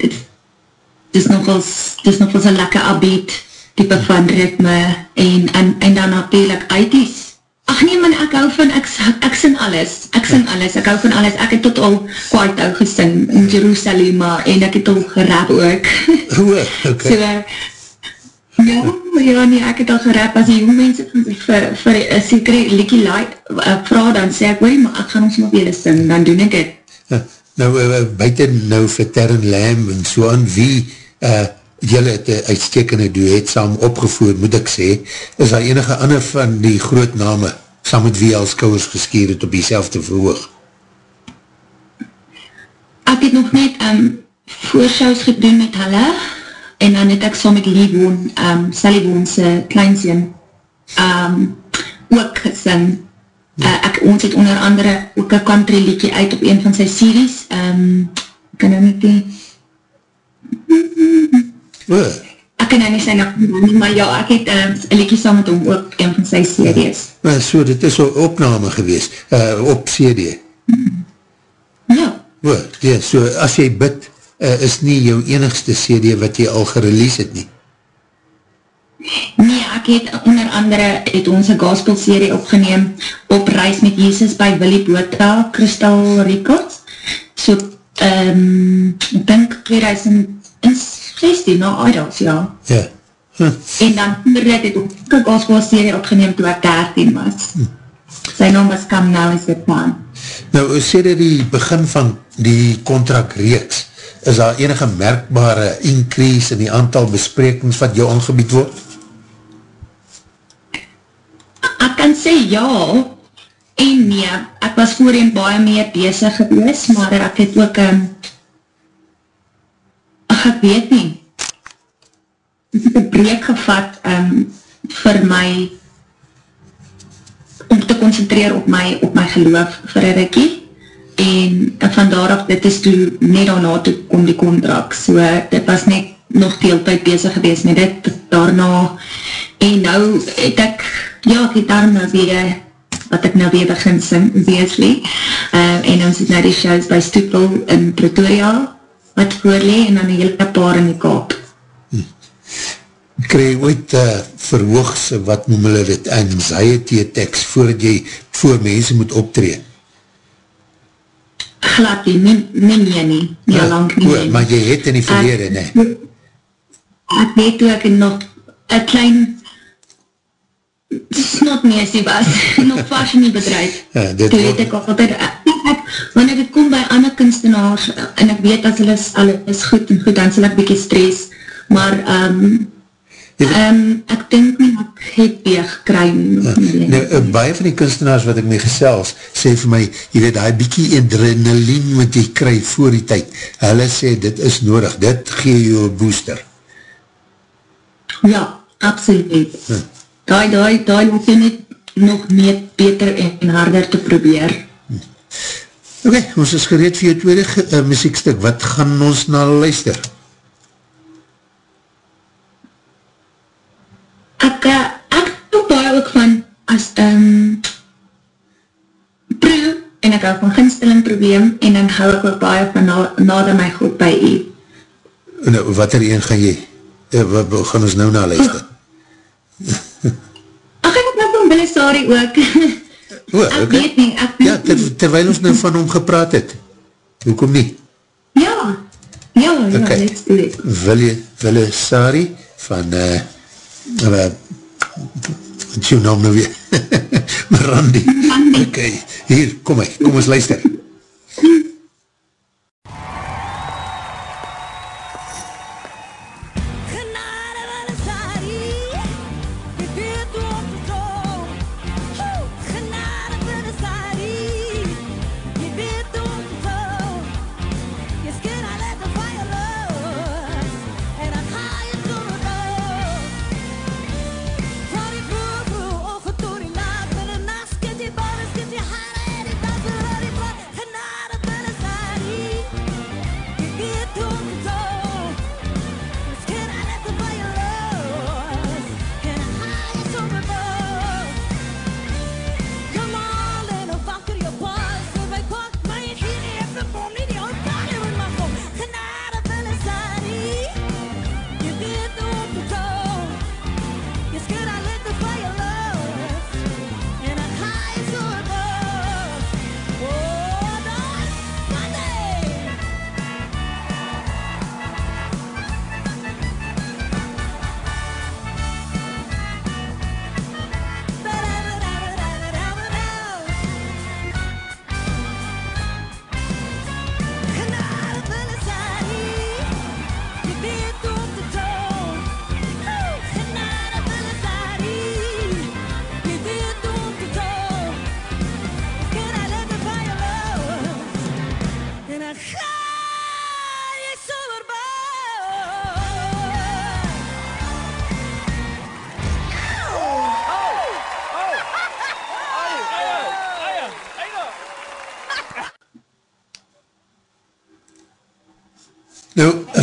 [SPEAKER 2] Dit is nogals, dit is nogals een lekker abeet, type van ritme, en, en, en dan natuurlijk IT's. Ach nee man, ek hou van, ek, ek sing alles, ek sing alles, ek hou van alles, ek het tot al kwaad ou gesing in Jerusalema, en ek het al gerap ook.
[SPEAKER 1] Oe, ok. So,
[SPEAKER 2] Ja, ja, nee, ek het al gerap, as die jong mense vir, vir een sekere liekie like, uh, vraag, dan sê ek, wee, maar ek gaan ons maar weer sing, dan doen ek het.
[SPEAKER 1] Ja, nou, uh, buiten nou vir Terren Lam en so aan, wie uh, jylle het een uitstekende duet saam opgevoerd, moet ek sê, is daar enige ander van die groot name, saam met wie als kouwers geskeer het op die selfde verhoog?
[SPEAKER 2] Ek het nog net um, voorshows gedoen met hulle, en dan het ek so met Lee Woon, um, Sally Woon se kleinsien, um, ook gesing. Ja. Uh, ek, ons het onder andere ook een country liedje uit op een van sy series. Um, ek kan nou nie die ek kan nou nie sy naam noem nie, maar ja, ek het ehm, uh, een liedje saam met hom ook, een van sy CD's.
[SPEAKER 1] Uh, so, dit is al opname gewees, uh, op CD?
[SPEAKER 2] Ja.
[SPEAKER 1] O, ja, so, as jy bid, uh, is nie jou enigste CD wat jy al gerelease het nie?
[SPEAKER 2] Nee, ek het onder andere, het ons een gospel serie opgeneem, op Reis met Jesus by Willy Bota, Crystal Records, so, um, ek dink 2006 16 na Idols, ja.
[SPEAKER 1] Ja.
[SPEAKER 2] Hm. En dan voor dit het ook Kikasbal serie opgeneem toe ek 13 was. Hm. Sy naam was Come Now is the Plan.
[SPEAKER 1] Nou, sê dit die begin van die contract reeks, is daar enige merkbare increase in die aantal besprekings wat jou aangebied word?
[SPEAKER 2] Ek kan sê ja en nee, ek was voorheen baie meer bezig gewees, maar ek het ook um, ach, ek weet nie, ek het een breek gevat um, vir my, om te concentreer op my, op my geloof vir een rikkie, en van daaraf, dit is toe net daarna toe kom die contract, so dit was net nog veel tyd bezig gewees met dit daarna, en nou het ek, ja, ek het daar nou weer wat ek nou weer begin sing, obviously. Uh, en ons het nou die shows by Stoepel in Pretoria, wat voorlee, en dan een hele paar in die Kaap.
[SPEAKER 1] Krijg jy ooit uh, verhoogs, wat noem hulle dit, anxiety attacks, voordat jy voor mense moet optree?
[SPEAKER 2] Glad nie, nie, nie nie, ja,
[SPEAKER 1] Ah,
[SPEAKER 2] lang nie.
[SPEAKER 1] o,
[SPEAKER 2] meer nie.
[SPEAKER 1] maar jy het in die verlede,
[SPEAKER 2] Ek-
[SPEAKER 1] ne?
[SPEAKER 2] Ek weet toe ek nog een klein snotneesie was, nog vast in die bedrijf.
[SPEAKER 1] Ja,
[SPEAKER 2] toe het ek altyd, ek, ek, wanneer ek kom by ander kunstenaars, en ek weet as hulle is, hulle is goed en goed, dan sal ek bykie stress, maar um, um, ek denk nie, ek het weer gekry. nog nie.
[SPEAKER 1] Nou, uh, baie van die kunstenaars wat ek mee gesels, sê vir my, jy weet, die bykie adrenaline wat jy kry voor die tyd, hulle sê, dit is nodig, dit gee jou een booster.
[SPEAKER 2] Ja, absoluut. Daai, daai, daai moet jy net nog meer beter en harder te probeer.
[SPEAKER 1] Ok, ons is gereed vir jou tweede uh, muziekstuk, wat gaan ons na luister?
[SPEAKER 2] Ek, uh, ek hou baie ook van as um, proe en ek hou van ginsteling probleem en dan hou ek ook baie van na, nader my goed by u.
[SPEAKER 1] Nou, wat er een gaan jy? Uh, wat, wat gaan ons nou na luister?
[SPEAKER 2] Ach, ek het nou van Billy Sari ook.
[SPEAKER 1] O,
[SPEAKER 2] ek
[SPEAKER 1] ok.
[SPEAKER 2] weet nie, ek
[SPEAKER 1] Ja, ter, terwijl ons nou van hom gepraat het. Hoekom nie?
[SPEAKER 2] ja, ja, ja,
[SPEAKER 1] Ok.
[SPEAKER 2] let's do it.
[SPEAKER 1] Wille, Wille Sari van uh, uh, wat is jou naam nou weer? Mirandi. Ok, hier, kom my, kom ons luister.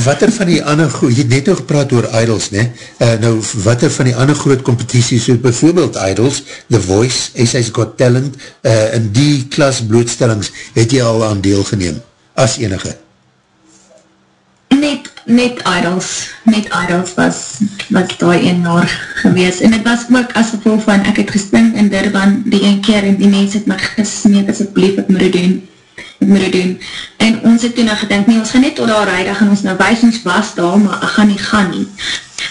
[SPEAKER 1] Nou, wat er van die ander, gro- jy het net nog gepraat oor Idols, ne? Uh, nou, wat er van die ander groot competities, soos bijvoorbeeld Idols, The Voice, SI's Got Talent, uh, in die klas blootstellings, het jy al aan deel geneem, as enige?
[SPEAKER 2] Net, net idols, net idols was, was daai een jaar gewees. En het was ook as gevolg van, ek het gespring in Durban die een keer en die mens het my gesmeek asjeblief, ek moet het doen, moet doen. En ons het toen nou gedink, nee, ons gaan net tot daar rij, dan gaan ons nou wijs, ons was daar, maar ek gaan nie gaan nie.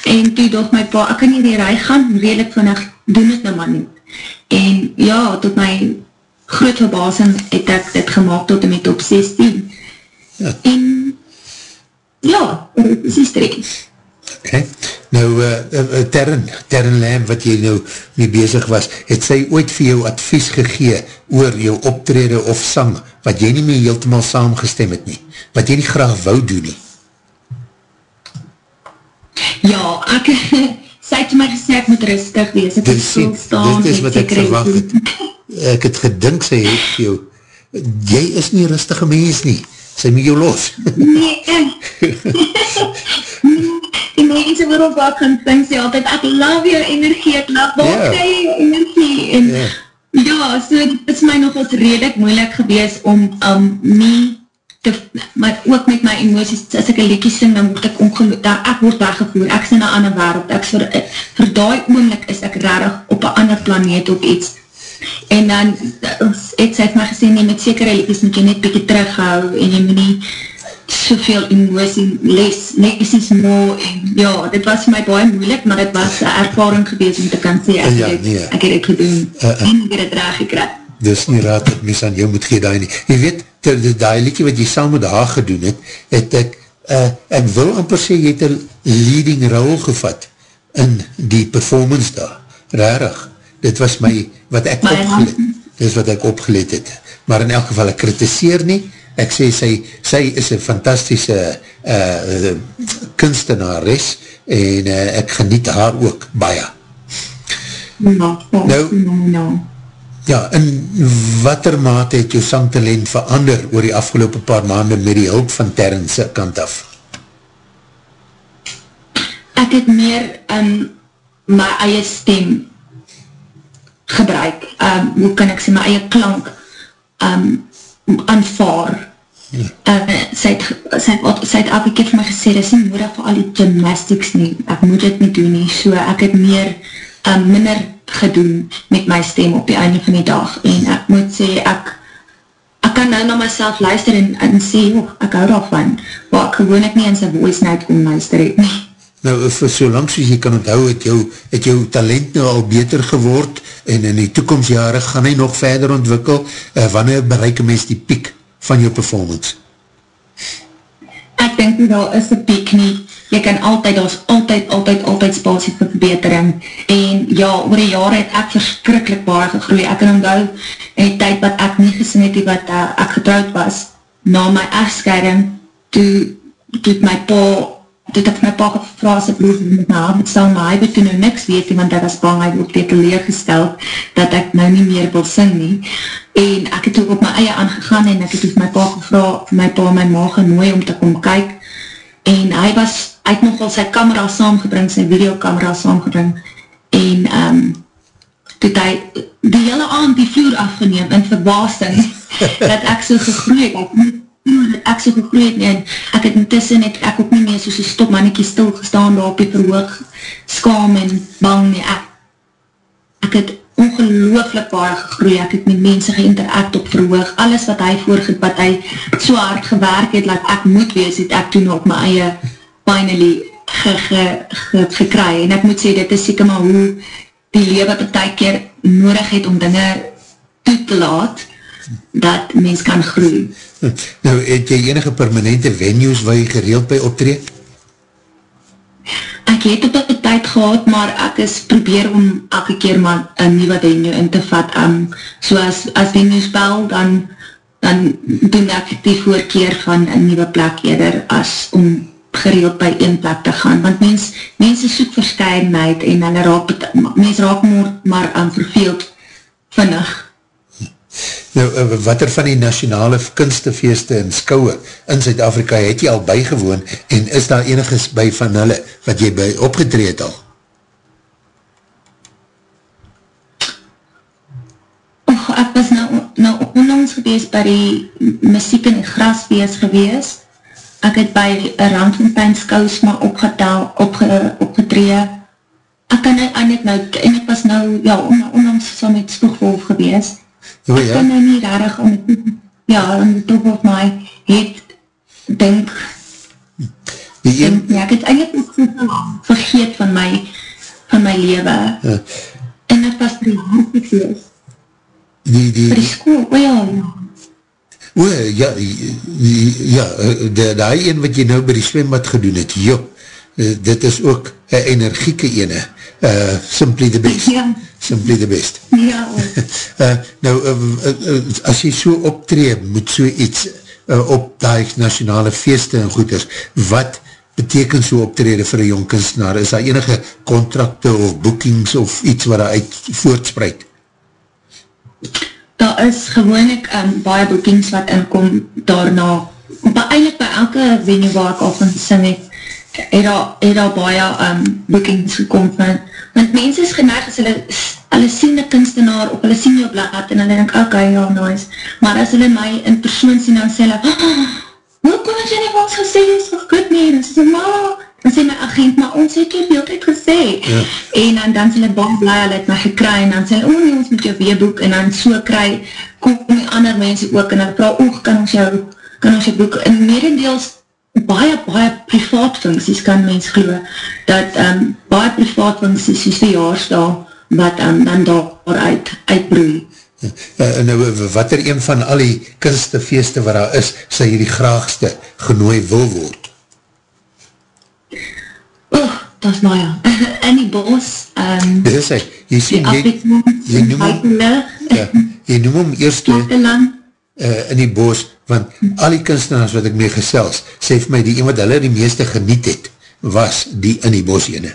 [SPEAKER 2] En toe dacht my pa, ek kan nie die rij gaan, redelijk vinnig, doen het nou maar nie. En ja, tot my groot verbasing het ek dit gemaakt tot en met op 16.
[SPEAKER 1] Ja.
[SPEAKER 2] En ja, dit is die streens.
[SPEAKER 1] Ok, nou, uh, uh, Terren, Terren Lam, wat jy nou mee bezig was, het sy ooit vir jou advies gegee oor jou optrede of sang, wat jy nie mee heeltemaal saamgestem het nie, wat jy nie graag wou doen nie?
[SPEAKER 2] Ja, ek, sy het my gesê, ek moet rustig wees, ek
[SPEAKER 1] Dit
[SPEAKER 2] moet
[SPEAKER 1] is,
[SPEAKER 2] stilstaan.
[SPEAKER 1] dit is wat ek verwacht het. Ek het gedink sy het vir jou, jy is nie rustige mens nie, sy moet jou los.
[SPEAKER 2] Nee, die mense waarop ek gaan sing, sê altyd, ek love jou energie, ek love, waar
[SPEAKER 1] Ja.
[SPEAKER 2] kry jy jou energie? En
[SPEAKER 1] Ja.
[SPEAKER 2] Ja, so het is my nog eens redelijk moeilik gewees om um, nie te, maar ook met my emoties, as ek een lekkie sing, dan word ek ongeluk, daar ek word weggevoer, ek sing na ander wereld, ek vir, vir die oomlik is ek rarig op een ander planeet of iets, en dan het sy het my gesê, nee, met sekere lekkies moet jy net bykie terughou, en jy moet nie soveel emotie, les, lesies mo, en ja, dit was vir my baie moeilik, maar dit was een ervaring gewees om te kan sê, ek,
[SPEAKER 1] Ja, nee.
[SPEAKER 2] ek het het gedoen,
[SPEAKER 1] Uh, uh.
[SPEAKER 2] en ek het het reg gekry.
[SPEAKER 1] dis nie raad dat mens aan jou moet gee daai nie. Jy weet, ter die daai liedje wat jy saam met haar gedoen het, het ek, uh, ek wil amper sê, jy het een leading rol gevat in die performance daar. Rarig. Dit was my, wat ek
[SPEAKER 2] ja.
[SPEAKER 1] opgelet, dit wat ek opgelet het. Maar in elk geval, ek kritiseer nie, ek sê, sy, sy is een fantastische uh, kunstenares, en uh, ek geniet haar ook, baie.
[SPEAKER 2] Ja,
[SPEAKER 1] Nou-
[SPEAKER 2] nou, nou.
[SPEAKER 1] Ja, in watter mate het jou sangtalent verander oor die afgelopen paar maanden met die hulp van Terrence kant af?
[SPEAKER 2] ek het meer um, my eie stem gebruik, um, hoe kan ek sê, my eie klank um, aanvaar. Uh, sy, het, sy, het, sy het elke keer vir my gesê, dis nie nodig vir al die gymnastics nie, ek moet dit nie doen nie, so ek het meer, um, minder gedoen met my stem op die einde van die dag, en ek moet sê, ek, ek kan nou na myself luister en, en sê, oh, ek hou daarvan, waar ek gewoon ek nie in sy voice note kon luister het nie.
[SPEAKER 1] Nou, vir so lang soos jy kan onthou, het jou, het jou talent nou al beter geword en in die toekomstjare gaan hy nog verder ontwikkel. Uh, wanneer bereik een mens die piek van jou performance?
[SPEAKER 2] Ek denk nie daar is een piek nie. Jy kan altyd, daar is altyd, altyd, altyd spasie vir verbetering. En ja, oor die jare het ek verskrikkelijk baar gegroei. Ek kan onthou in die tyd wat ek nie gesien het, die wat uh, ek getrouwd was, na my echtscheiding, toe, toe het my pa, toe het my pa gevra ek broer met my hand stel, maar hy wil toe nou niks weet, want hy was bang, hy word dit teleergesteld, dat ek nou nie meer wil sing nie. En ek het ook op my eie aangegaan, en ek het ook my pa gevra, vir my pa my ma genooi om te kom kyk, en hy was, hy het nogal sy camera saamgebring, sy videokamera saamgebring, en um, toe het hy die hele aand die vloer afgeneem in verbaasing, dat ek so gegroeid het, ek so gegroeid het, nie, en ek het intussen het ek ook nie meer soos een stopmannetjie stilgestaan daar op die verhoog, skaam en bang nie, ek, ek het ongelooflik baie gegroei, ek het met mense geïnteract op verhoog, alles wat hy voorgeet, wat hy so hard gewerk het, dat ek moet wees, het ek toen op my eie finally ge, ge, ge, gekry, en ek moet sê, dit is seker maar hoe die lewe betek keer nodig het om dinge toe te laat, dat mens kan groei.
[SPEAKER 1] Nou, het jy enige permanente venues waar jy gereeld by optree?
[SPEAKER 2] Ek het op die tyd gehad, maar ek is probeer om elke keer maar een nieuwe venue in te vat. Um, so as, as venue spel, dan, dan doen ek die voorkeer van een nieuwe plek eerder as om gereeld by een plek te gaan. Want mens, mense soek verscheidenheid en hulle raak, mens raak maar, maar um, verveeld vinnig.
[SPEAKER 1] Nou, uh, wat er van die nationale kunstefeeste en skouwe in Zuid-Afrika het jy al bygewoon en is daar eniges by van hulle wat jy by opgetreed al?
[SPEAKER 2] Och, ek was nou, nou onlangs gewees by die muziek in die graswees gewees. Ek het by een Randfontein skous maar opgetel, opge, opgetree. Ek kan nou eindelijk nou, en ek was nou, ja, on, onlangs so met Spoegwolf gewees.
[SPEAKER 1] O
[SPEAKER 2] Ek
[SPEAKER 1] ja,
[SPEAKER 2] kan nou nie rarig om, ja, om die top of my het, denk,
[SPEAKER 1] die een,
[SPEAKER 2] denk ja, ek het eindelijk nog so vergeet van my, van my lewe.
[SPEAKER 1] Ja.
[SPEAKER 2] En ek was die hand gewees.
[SPEAKER 1] die, die,
[SPEAKER 2] die school, o ja, ja.
[SPEAKER 1] o ja, ja, eh, die, die een wat jy nou by die zwembad gedoen het, joh, eh, dit is ook een energieke ene, uh, simply the best,
[SPEAKER 2] Ja.
[SPEAKER 1] simply the best.
[SPEAKER 2] Ja,
[SPEAKER 1] Uh, nou, uh, uh, uh, as jy so optree met so iets uh, op die nationale feeste en goeders, wat beteken so optrede vir een jong kunstenaar? Is daar enige contracte of boekings of iets wat daar uit voortspreid?
[SPEAKER 2] daar is gewoonlik um, baie boekings wat inkom daarna, maar eindelijk by elke venue waar ek al van sing het, het daar, het daar baie um, boekings gekom van, want mense is geneig as hulle, hulle sien die kunstenaar op hulle sien jou blad en hulle denk, ok, ja, nice. Maar as hulle my in persoon sien, dan sê hulle, oh, hoe kon het jy nie wat gesê, is toch goed nie? Dan sê maar, dan sê my agent, maar ons het jy veel tijd gesê. Ja. En dan, dan sê hulle baie blij, hulle het my gekry, en dan sê hulle, oh nee, ons moet jou weeboek, en dan so kry, kom die ander mense ook, en dan vraag, oh, kan ons jou, kan ons jou boek, en merendeels, baie, baie privaat funksies kan mens geloo, dat um, baie privaat funksies soos verjaarsdag, wat um, dan daaruit uitbroei.
[SPEAKER 1] Uh, nou, wat er een van al die kunstefeeste wat daar is, sy hierdie graagste genooi wil word?
[SPEAKER 2] Oh, dat is nou ja. In die bos. Um,
[SPEAKER 1] Dit is hy. Jy sien, jy, jy noem hom, ja, jy noem hom eerst uh, in die bos, want al die kunstenaars wat ek mee gesels, sê vir my, die een wat hulle die meeste geniet het, was die in die bos ene.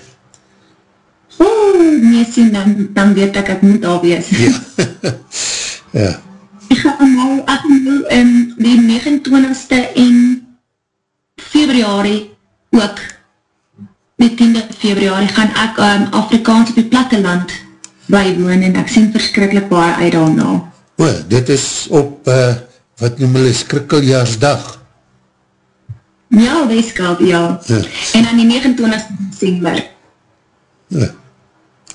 [SPEAKER 2] Oeh, nee sien, dan, dan weet ek, ek moet al wees.
[SPEAKER 1] Ja. ja.
[SPEAKER 2] Ek gaan nou, ek nou in die 29ste en februari ook, die 10de februari, gaan ek um, Afrikaans op die platteland bijwoon en ek sien verskrikkelijk baie uit daarna.
[SPEAKER 1] O, dit is op, uh, wat noem hulle, skrikkeljaarsdag.
[SPEAKER 2] Ja, weeskap, ja. ja. En aan die 29 december.
[SPEAKER 1] Ja.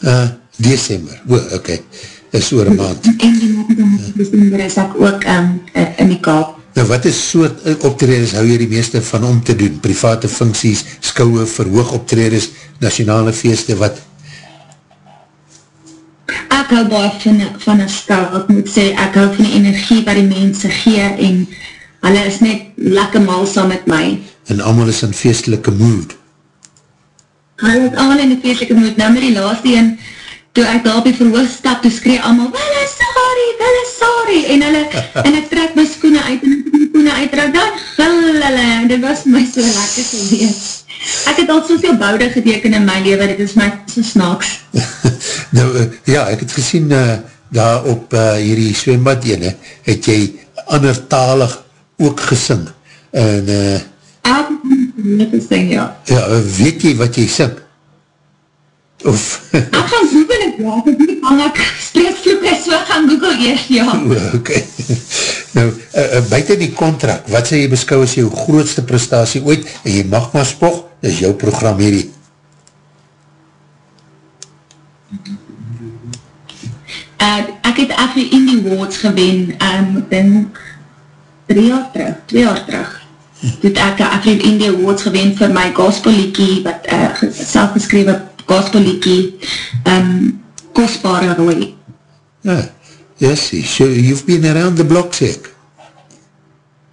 [SPEAKER 1] Uh, december, o, oké. Okay. Is oor een maand.
[SPEAKER 2] En die 29 december is ek ook um, in die kaap.
[SPEAKER 1] Nou, wat is soort optreders hou jy die meeste van om te doen? Private funksies, skouwe, verhoog optreders, nationale feeste, wat
[SPEAKER 2] ek hou baie van, van een stel, ek moet sê, ek hou van die energie wat die mense gee, en hulle is net lekker mal saam met my.
[SPEAKER 1] En allemaal is in feestelike mood.
[SPEAKER 2] Hulle is allemaal in die feestelike mood, nou met die laatste een, toe ek daar op die verhoog stap, toe skree allemaal, wille sorry, wille sorry, en hulle, en ek trek my skoene uit, en ek my skoene uit, en dan gul hulle, en dit was my so lekker gewees. Ek het al soveel boude geteken in my leven, dit is my so snaaks.
[SPEAKER 1] nou, uh, ja, ek het gesien, uh, daar op uh, hierdie zwembad ene, het jy andertalig ook gesing. En, uh,
[SPEAKER 2] ek het gesing, ja.
[SPEAKER 1] Ja, weet jy wat jy sing? Of?
[SPEAKER 2] ek gaan google het, ja, ek weet nie, ek spreek vloek is, so ek gaan google eerst, ja.
[SPEAKER 1] Oké. Nou, uh, uh, buiten die contract, wat sal jy beskou as jou grootste prestatie ooit, en jy mag maar spog, dis jou program hierdie.
[SPEAKER 2] Uh, ek het Afri Indie Awards gewen, um, in drie jaar terug, twee jaar terug. Toe het ek Afri Indie Awards gewen vir my gospeliekie, wat uh, selfgeskrewe gospeliekie, um, kostbare rooi.
[SPEAKER 1] Ja, Yes, so you've been around the block, sek.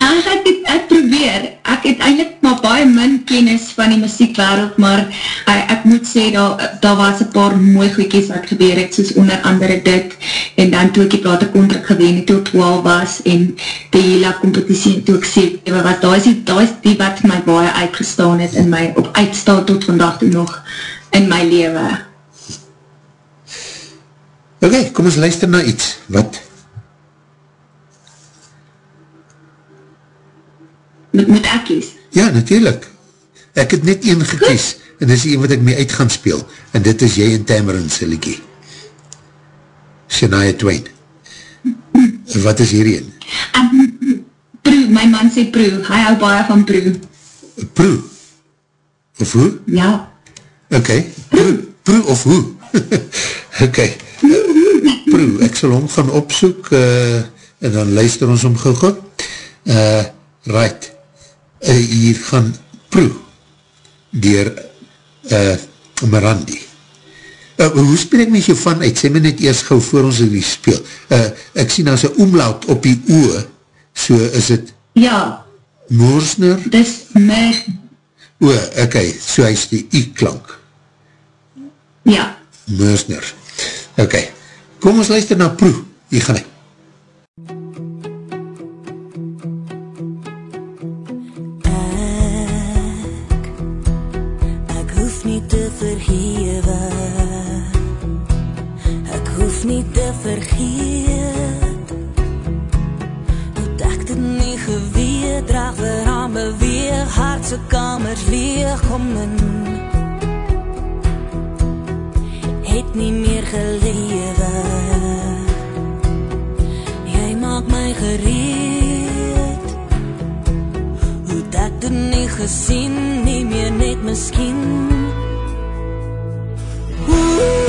[SPEAKER 2] Ek het ek probeer, ek het eindelijk maar baie min kennis van die muziekwereld, maar ek, ek moet sê, daar, daar was een paar mooi goeikies wat gebeur het, soos onder andere dit, en dan toe ek die plate contract gewen het, toe ek 12 was, en die hele competitie, toe ek 7 was, daar is, die, daar is die wat my baie uitgestaan het, in my, op uitstaan tot vandag toe nog, in my.
[SPEAKER 1] Oké, okay, kom ons luister na iets. Wat?
[SPEAKER 2] Moet, moet ek kies?
[SPEAKER 1] Ja, natuurlijk. Ek het net een gekies, en dit is een wat ek mee uit gaan speel, en dit is jy en Tamarin se liekie. Shania Twain. wat is hierin?
[SPEAKER 2] Proe, my man sê proe, hy hou baie van proe.
[SPEAKER 1] Proe? Of hoe?
[SPEAKER 2] Ja.
[SPEAKER 1] Ok, proe, proe of hoe? ok, proe, ek sal hom gaan opsoek, uh, en dan luister ons om gauw gauw. Uh, right, uh, hier gaan proe, dier uh, Mirandi. Uh, hoe spreek mys jou van uit? Sê my net eers gauw voor ons die speel. Uh, ek sien as een omlaut op die oe, so is het...
[SPEAKER 2] Ja.
[SPEAKER 1] Moorsner?
[SPEAKER 2] Dis my...
[SPEAKER 1] O, ok, so hy is die i-klank.
[SPEAKER 2] Ja.
[SPEAKER 1] Moorsner. Ok, kom ons luister na proe. Hier gaan hy.
[SPEAKER 5] nie te vergeet hart se kamers leeg om in. Het nie meer gelewe. Jy maak my gereed. Hoe dat dit nie gesien nie meer net miskien. Ooh.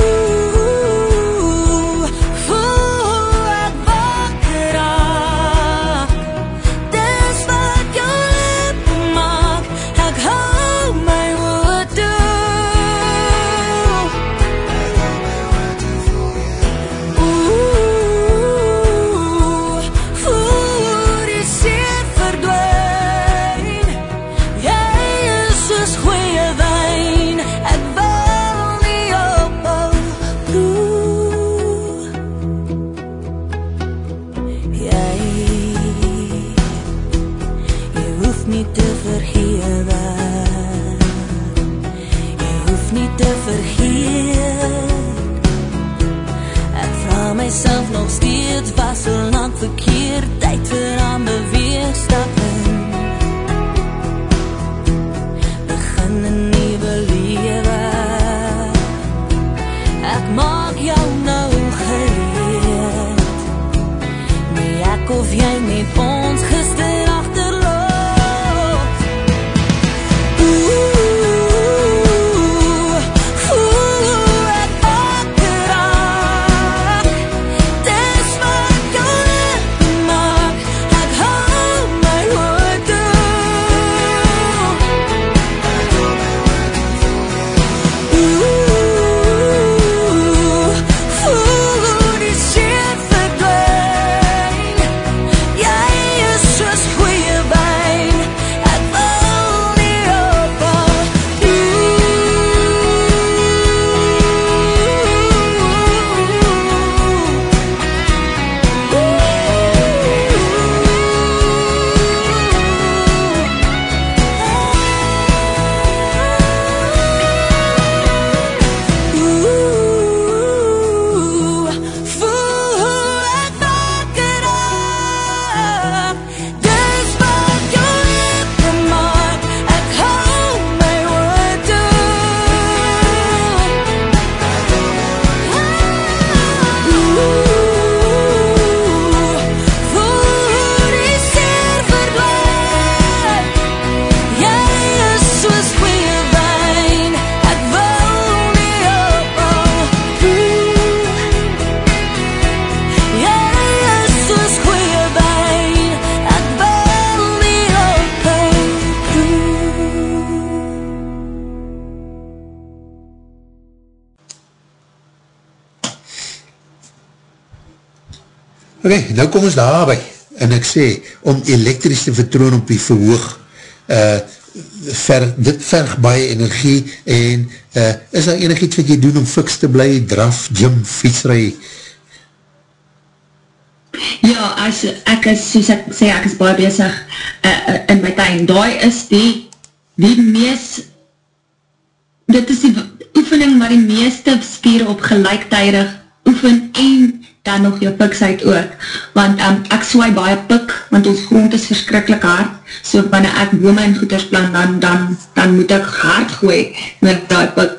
[SPEAKER 1] Ok, nou kom ons daarby, en ek sê, om elektrisch te vertroon op die verhoog, uh, ver, dit verg baie energie, en uh, is daar enig iets wat jy doen om fiks te bly, draf, gym, fietsrij?
[SPEAKER 2] Ja, as, ek is, soos ek sê, ek is baie bezig uh, uh, in my tuin. Daai is die, die mees, dit is die oefening waar die meeste spieren op gelijktijdig oefen en dan nog jou piksheid ook. Want um, ek swaai baie pik, want ons grond is verskrikkelijk hard. So wanneer ek bome en goeders plan, dan, dan, dan moet ek hard gooi met die pik.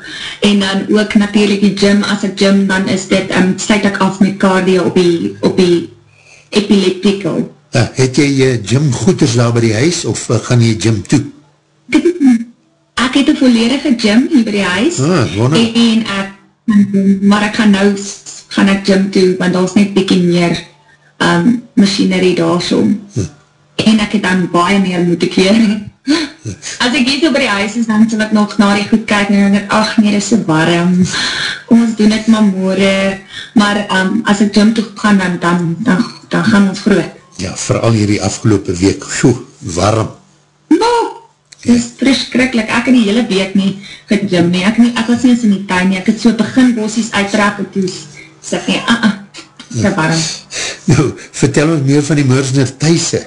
[SPEAKER 2] En dan ook natuurlijk die gym, as ek gym, dan is dit, um, sluit ek af met cardio op die, op die epileptical.
[SPEAKER 1] Uh, het jy jy gym goeders daar by die huis, of uh, gaan jy gym toe?
[SPEAKER 2] Ek het een volledige gym hier by die huis.
[SPEAKER 1] Ah, wonder.
[SPEAKER 2] En ek, maar ek gaan nou, gaan ek gym toe, want daar is net bykie meer um, machinerie daar so.
[SPEAKER 1] Hm.
[SPEAKER 2] En ek het dan baie meer moet ek keer. As ek hier so by die huis is, dan sal ek nog na die goed kyk, en ek, ach nee, dit is so warm, kom ons doen het maar morgen, maar um, as ek gym toe gaan, dan, dan, dan, dan gaan ons groot.
[SPEAKER 1] Ja, vooral hierdie afgelopen week, sjoe, warm.
[SPEAKER 2] Nou, dit is verskrikkelijk, ek het die hele week nie gegym nie, ek, nie, ek was nie eens in die tuin nie, ek het so begin bossies uittrek, en toe sê ek nie, ah, ah, te warm.
[SPEAKER 1] Nou, vertel ons meer van die Meursner Thijsse.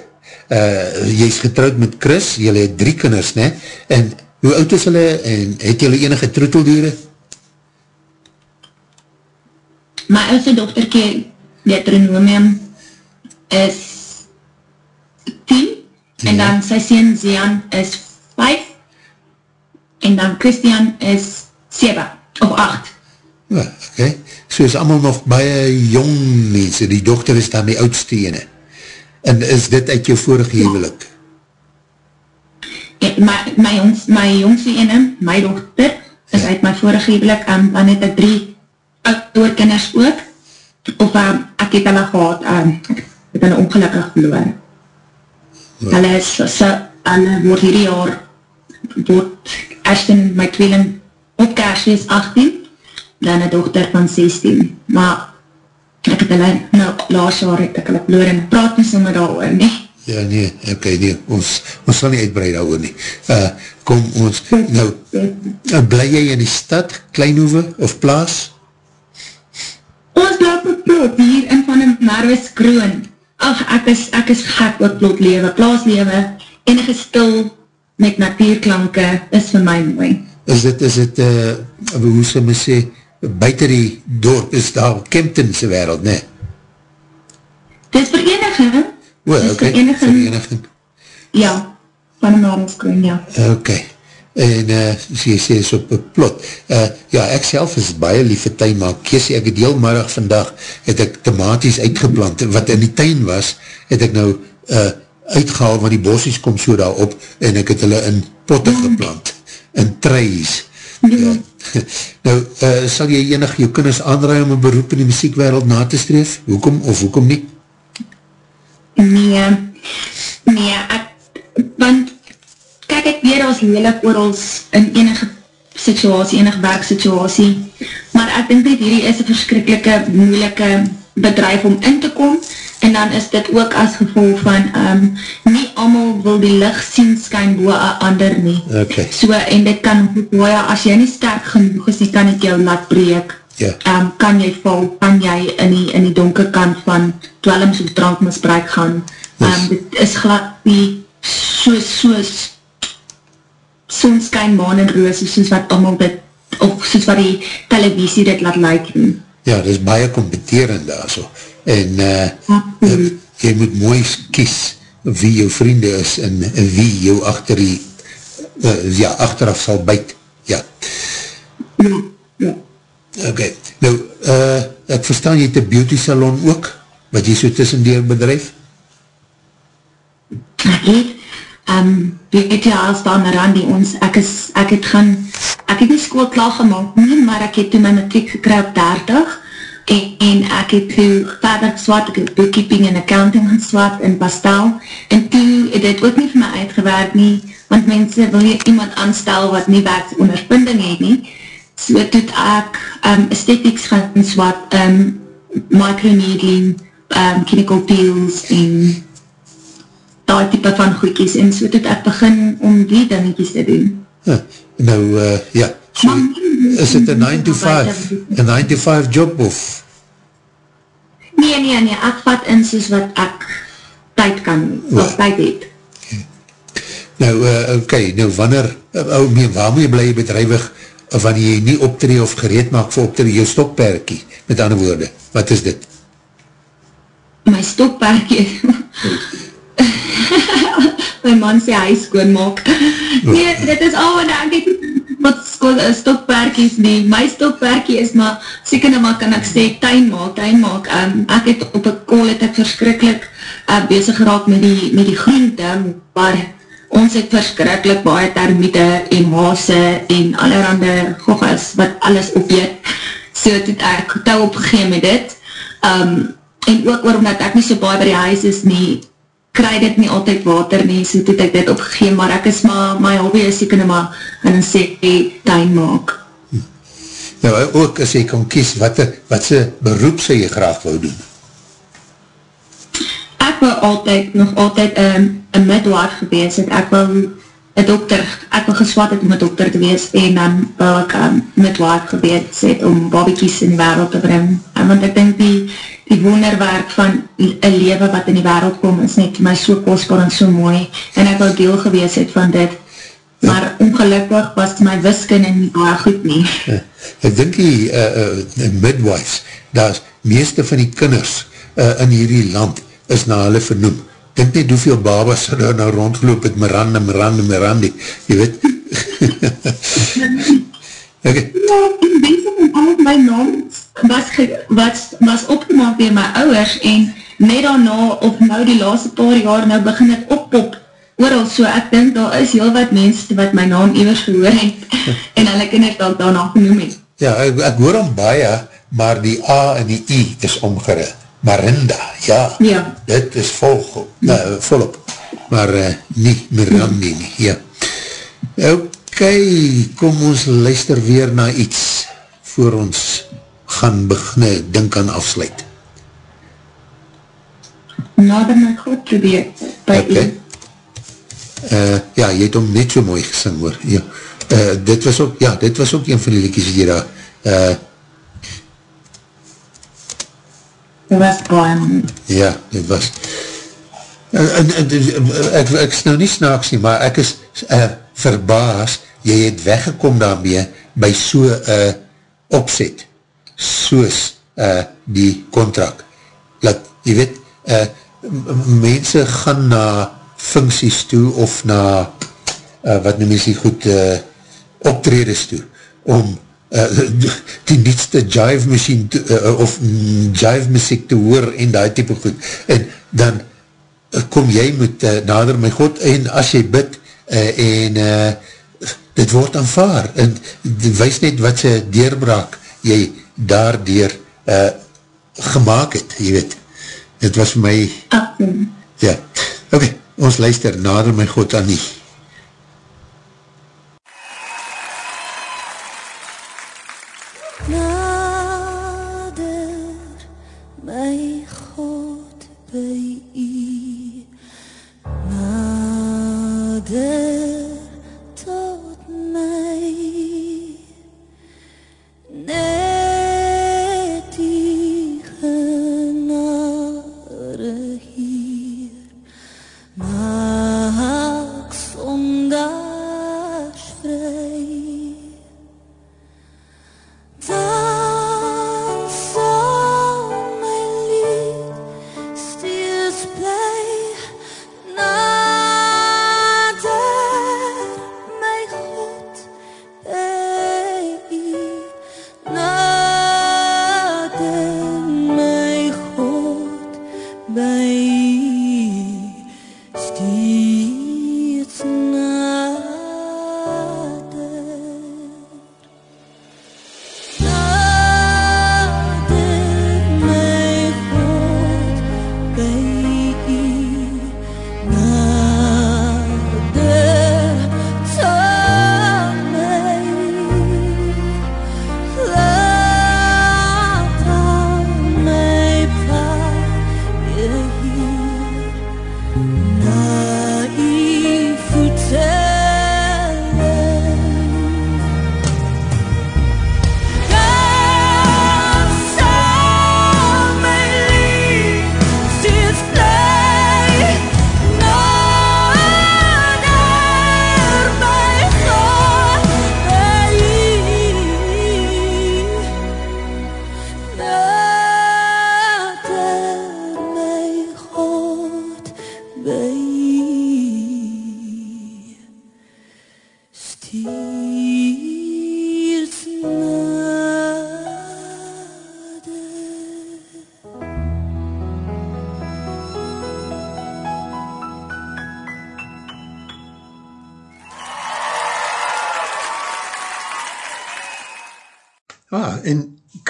[SPEAKER 1] Uh, jy is getrouwd met Chris, jylle het drie kinders, ne? En hoe oud is hulle, en het jylle enige troeteldiere?
[SPEAKER 2] My oudste dochterkie, Deuteronomium, is 10, en
[SPEAKER 1] Ja.
[SPEAKER 2] dan sy sien Zian is 5, en dan Christian is 7, of 8.
[SPEAKER 1] Ja, oké. So is allemaal nog baie jong mense, die dochter is die oudste ene. En is dit uit jou vorige huwelik?
[SPEAKER 2] my, my, jongs, my jongste ene, my dochter, is uit my vorige huwelik, um, dan het ek drie ouder kinders ook, of um, ek het hulle gehad, um, ek het hulle ongelukkig verloor. Ja. Hulle is, so, hulle word hierdie jaar, word Ashton, my tweeling, op kerswees 18, dan een dochter van 16, maar ek het hulle, nou, laas jaar het ek hulle verloor, en praat nie sommer daar oor, nie.
[SPEAKER 1] Ja, nee, ok, nee, ons, ons sal nie uitbreid daar oor nie. Uh, kom ons, nou, uh, bly jy in die stad, Kleinhoeve of Plaas?
[SPEAKER 2] Ons bly op plot, hier in van een Marwis Kroon. Ach, ek is, ek is gek op plot lewe, Plaas lewe, enige stil met natuurklanke, is vir my mooi.
[SPEAKER 1] Is dit, is dit, uh, hoe sê my sê, buiten die dorp is daar Kemptonse wereld, nee?
[SPEAKER 2] Dit is vereniging,
[SPEAKER 1] O,
[SPEAKER 2] Dis
[SPEAKER 1] ok,
[SPEAKER 2] vereniging.
[SPEAKER 1] vereniging.
[SPEAKER 2] ja, van Marwis ja.
[SPEAKER 1] Ok, en uh, so jy sê is op plot. Uh, ja, ek self is baie lief vir tuin maak. Keesie, ek het heel middag vandag, het ek tomaties uitgeplant, wat in die tuin was, het ek nou uh, uitgehaal, want die bossies kom so daar op, en ek het hulle in potte geplant, in treis. Ja. Nou, uh, sal jy enig jou kinders aanraai om een beroep in die muziekwereld na te streef? Hoekom of hoekom nie?
[SPEAKER 2] Nee, nee, ek, want, kyk ek weer als lelik oor ons in enige situasie, enige werksituasie, maar ek denk dat hierdie is een verskrikkelike, moeilike bedrijf om in te kom, en dan is dit ook as gevolg van, um, nie allemaal wil die licht sien skyn boe a ander nie.
[SPEAKER 1] Ok.
[SPEAKER 2] So, en dit kan, boe, as jy nie sterk genoeg is, nie kan ek jou laat breek,
[SPEAKER 1] Ja.
[SPEAKER 2] um, kan jy val, kan jy in die, in die donker kant van dwellings of drankmisbruik gaan. Um,
[SPEAKER 1] Yes.
[SPEAKER 2] dit is glad nie soos, soos sonskijn, maan en roos, soos wat allemaal dit, of soos wat die televisie dit laat lyk nie.
[SPEAKER 1] Ja, dit is baie competerend daar so. En uh, uh, jy moet mooi kies wie jou vriende is en, wie jou achter die, uh, ja, achteraf sal byt. Ja.
[SPEAKER 2] Ja, ja.
[SPEAKER 1] Ok, nou, uh, ek verstaan jy het een beauty salon ook, wat jy so tussendeur bedrijf?
[SPEAKER 2] Ek het, um, weet jy, als daar na Randy ons, ek is, ek het gaan, ek het nie school klaar gemaakt nie, maar ek het toe my matriek gekry op 30, en, en ek het toe verder geswat, ek het bookkeeping en accounting geswat in pastel, en toe het dit ook nie vir my uitgewerkt nie, want mense wil nie iemand aanstel wat nie werk ondervinding het nie, so toe het ek um, aesthetics gaan swat, um, microneedling, um, chemical peels en daai type van goedkies en so het ek begin om die dingetjies te doen.
[SPEAKER 1] Huh, nou, uh, ja, so, is het een 9 to 5, een 9 to 5 job of?
[SPEAKER 2] Nee, nee, nee, ek vat in soos wat ek tyd kan, of tyd het.
[SPEAKER 1] Nou, uh, ok, nou wanneer, uh, ou, mee, waar moet jy bly bedrijwig, wanneer jy nie optree of gereed maak vir optree, jou stokperkie, met ander woorde, wat is dit?
[SPEAKER 2] My stokperkie, my man sê hy skoon maak. Nee, dit is al wat ek het, skoon, uh, stokperkies nie. My stokperkie is maar, seker nou maar kan ek sê, tuin maak, tuin maak. Um, ek het op een kool het ek verskrikkelijk uh, bezig geraak met die, met die groente, maar ons het verskrikkelijk baie termiete en hase en allerhande goggas wat alles opjeet. So het ek touw opgegeen met dit. Um, en ook oor omdat ek nie so baie by die huis is nie, kry dit nie altyd water nie, so het ek dit opgegeen, maar ek is maar, my hobby is seker nou maar, en dan sê, tuin maak.
[SPEAKER 1] Nou, ook as jy kan kies, wat, wat sy beroep sy jy graag wou doen?
[SPEAKER 2] Ek wil altyd, nog altyd um, een midwaard gewees het, ek wil een dokter, ek wil geswat het om een dokter te wees, en dan wil ek um, midwaard gewees het om babiekies in die wereld te bring, en want ek denk die, die wonderwerk van een leven wat in die wereld kom, is net my so kostbaar en so mooi, en ek wil deel gewees het van dit, maar ongelukkig was my wiskunde nie baie goed nie.
[SPEAKER 1] Uh, ek dink die uh, uh, midwives, daar is meeste van die kinders uh, in hierdie land is na hulle vernoem. Dink net hoeveel babas daar nou rondgeloop het, Miranda, Miranda, Miranda, jy weet. okay.
[SPEAKER 2] Ja, en mense van al my naam was, was, was opgemaak door my ouwers en net daarna of nou die laatste paar jaar nou begin het oppop ooral so, ek dink daar is heel wat mense wat my naam ewers gehoor het en hulle kinders dat daarna genoem het.
[SPEAKER 1] Ja, ek, ek hoor hom baie, maar die A en die I is omgere. Marinda, ja,
[SPEAKER 2] Ja.
[SPEAKER 1] dit is vol, uh, volop, maar uh, nie Mirandi nie, ja. Ok, kom ons luister weer na iets voor ons gaan beginne dink aan afsluit.
[SPEAKER 2] Nader my God probeer by
[SPEAKER 1] Ok.
[SPEAKER 2] u.
[SPEAKER 1] Uh, ja, jy het hom net so mooi gesing hoor. Ja. Uh, dit was ook, ja, dit was ook een van die wat jy daar, uh,
[SPEAKER 2] Was baie.
[SPEAKER 1] Ja, dit was. En, en, en, ek, ek is nou nie snaaks nie, maar ek is uh, verbaas, jy het weggekom daarmee by so uh, opzet, soos uh, die contract. Like, jy weet, uh, mense gaan na funksies toe of na, uh, wat noem jy goed, uh, optredes toe, om uh, die nietste jive machine te, uh, of mm, jive muziek te hoor en die type goed. En dan uh, kom jy met uh, nader my God en as jy bid uh, en uh, dit word aanvaar en dit wees net wat sy deurbraak jy daardoor uh, gemaakt het, jy weet. Het was my...
[SPEAKER 2] Achtung.
[SPEAKER 1] Ja, oké, okay, ons luister nader my God aan nie.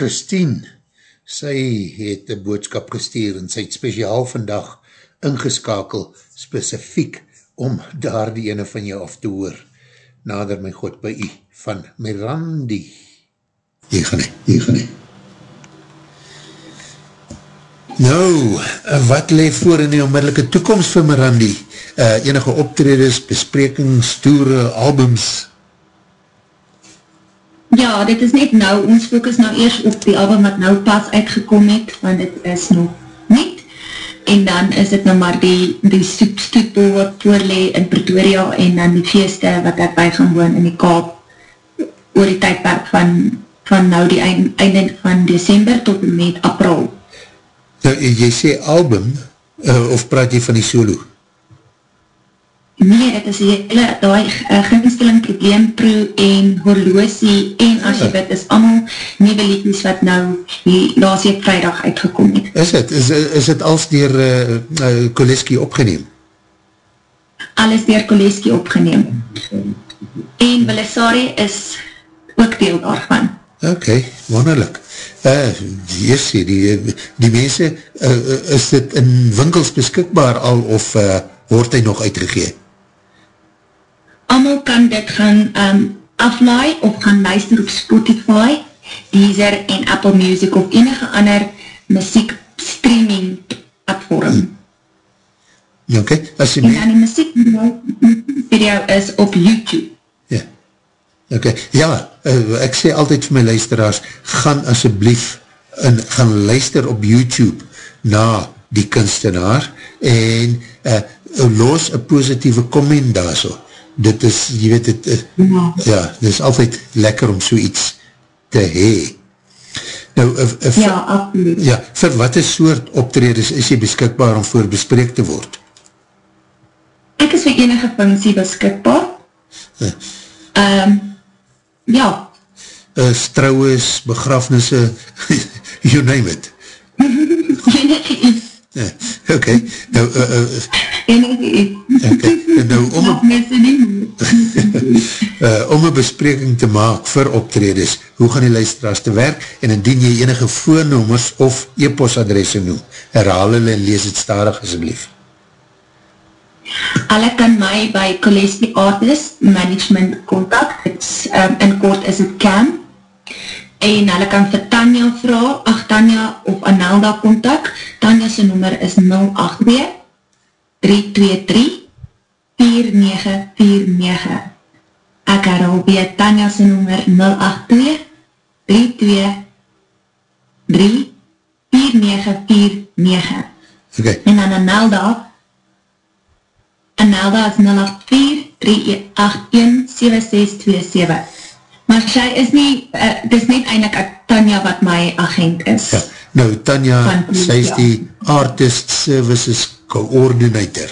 [SPEAKER 1] Christine, sy het een boodskap gestuur en sy het speciaal vandag ingeskakel specifiek om daar die ene van jou af te hoor. Nader my God by u, van Mirandi. Hier gaan hy, hier gaan hy. Nou, wat leef voor in die onmiddellike toekomst vir Mirandi? Uh, enige optredes, besprekings, toere, albums?
[SPEAKER 2] Ja, dit is net nou, ons focus nou eers op die album wat nou pas uitgekom het, want dit is nog net, en dan is dit nou maar die, die stoep, stoepel wat voorlee in Pretoria, en dan die feeste wat ek by gaan woon in die Kaap, oor die tydperk van, van nou die einde, van december tot met april.
[SPEAKER 1] Nou, jy sê album, uh, of praat jy van die solo?
[SPEAKER 2] Nee, dit is die hele, die uh, ginsteling probleemproe en horlosie en as jy
[SPEAKER 1] Ja.
[SPEAKER 2] weet, is allemaal nieuwe liedjes wat nou die laatste week vrijdag uitgekom het.
[SPEAKER 1] Is het? Is, is het als dier uh, uh, Koleski opgeneem?
[SPEAKER 2] alles dier Koleski opgeneem. En Belisari is ook deel daarvan.
[SPEAKER 1] Ok, wonderlik. Uh, yes, die, die mense, uh, is dit in winkels beskikbaar al of uh, word hy nog uitgegeet?
[SPEAKER 2] Amal kan dit gaan um, aflaai of gaan luister op Spotify, Deezer en Apple Music of enige ander muziek streaming platform.
[SPEAKER 1] Ja, ok, as jy
[SPEAKER 2] En dan die muziek video is op YouTube.
[SPEAKER 1] Ja, ok, ja, uh, ek sê altyd vir my luisteraars, gaan asjeblief en gaan luister op YouTube na die kunstenaar en uh, los een positieve comment daar so dit is, jy weet het, uh, ja. ja, dit is altyd lekker om so iets te hee. Nou, uh, uh,
[SPEAKER 2] ja, absoluut.
[SPEAKER 1] Ja, vir wat is soort optreders is jy beskikbaar om voor bespreek te word?
[SPEAKER 2] Ek is vir enige funksie beskikbaar.
[SPEAKER 1] Uh,
[SPEAKER 2] um, ja.
[SPEAKER 1] Uh, Strouwes, begrafnisse, you name it.
[SPEAKER 2] enige iets.
[SPEAKER 1] Ja, ok, nou, uh, uh,
[SPEAKER 2] enige iets.
[SPEAKER 1] ok, nou, om een, uh, om een bespreking te maak vir optredes, hoe gaan die luisteraars te werk, en indien jy enige voornomers of e-postadresse noem, herhaal hulle en lees het starig asjeblief.
[SPEAKER 2] Hulle kan my by Colesti Artist Management contact, um, in kort is het CAM, en hulle kan vir Tanja vraag, ach Tanja of Anelda contact, Tanja sy nummer is 082 323 4949 Ek herhaal weer Tanja sy nummer 082 323 4949
[SPEAKER 1] okay.
[SPEAKER 2] En dan Anelda Anelda is 084-381-7627 Maar sy is nie, uh, dis net eindelijk Tanja wat my agent is.
[SPEAKER 1] Ja. Nou, Tanja, sy is die Artist Services Coordinator.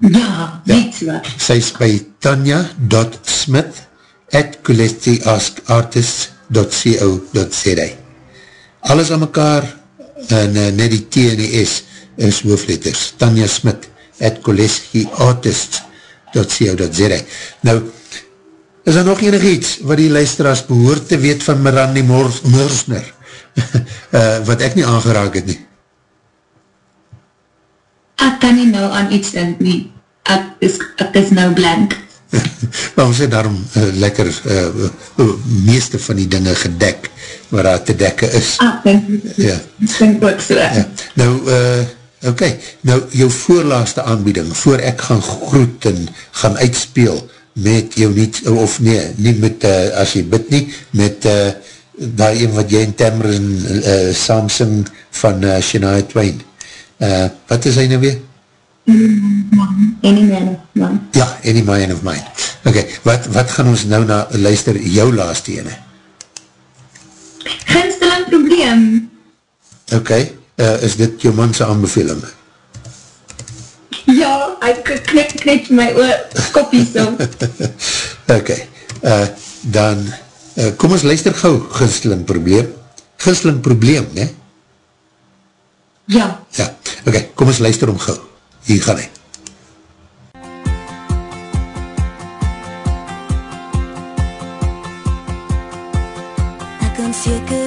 [SPEAKER 2] Ja, net so.
[SPEAKER 1] Sy is by tanja.smith at colestiartists.co.za Alles aan mekaar en uh, net die T en die S is hoofletters. Tanja Smith at colestiartists.co.za Nou, is daar nog enig iets wat die luisteraars behoort te weet van Mirandi Morsner? uh, wat ek nie aangeraak het nie.
[SPEAKER 2] Ek kan nie nou aan iets dink nie. Ek is, ek is nou blank.
[SPEAKER 1] maar ons het daarom uh, lekker uh, uh, meeste van die dinge gedek waar daar te dekke is.
[SPEAKER 2] Ek denk,
[SPEAKER 1] ja.
[SPEAKER 2] ek denk ook so. Ja.
[SPEAKER 1] Nou, uh, ok, nou jou voorlaaste aanbieding, voor ek gaan groet en gaan uitspeel met jou niet, of nee, nie met, uh, as jy bid nie, met uh, daar een wat jy in Tamron uh, Samsung van uh, Shania Twain. Uh, wat is hy nou weer?
[SPEAKER 2] Any man of mine.
[SPEAKER 1] Ja, Any man of mine. Ok, wat, wat gaan ons nou na luister jou laaste ene?
[SPEAKER 2] Ginsteling probleem.
[SPEAKER 1] Ok, uh, is dit jou manse aanbeveling?
[SPEAKER 2] Ja, hy knik knik my oor koppie so.
[SPEAKER 1] ok, uh, dan uh, kom ons luister gauw, ginsteling probleem. Ginsteling probleem, ne?
[SPEAKER 2] Ja.
[SPEAKER 1] Ja, ok, kom ons luister om gauw. Hier gaan hy.
[SPEAKER 5] Ek kan seker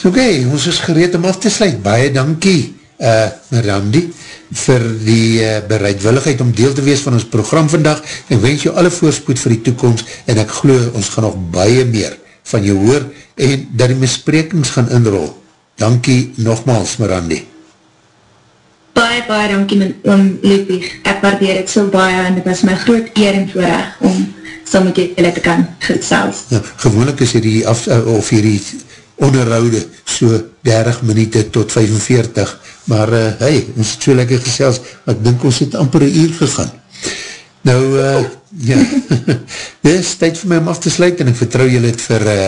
[SPEAKER 1] Oké, okay, ons is gereed om af te sluit. Baie dankie, uh, Randy, vir die uh, bereidwilligheid om deel te wees van ons program vandag en wens jou alle voorspoed vir die toekomst en ek glo ons gaan nog baie meer van jou hoor en dat die misprekings gaan inrol. Dankie nogmaals, Mirandi.
[SPEAKER 2] Baie, baie dankie, oom Ludwig. Ek waardeer het so baie en het was my groot eer en voorrecht om so met julle te kan gesels.
[SPEAKER 1] Ja, gewoonlik is hierdie af, uh, of hierdie onderhoude so 30 minuut tot 45, maar uh, hey, ons het so lekker gesels, ek dink ons het amper een uur gegaan. Nou, uh, ja, dit is tyd vir my om af te sluit en ek vertrouw julle het vir uh,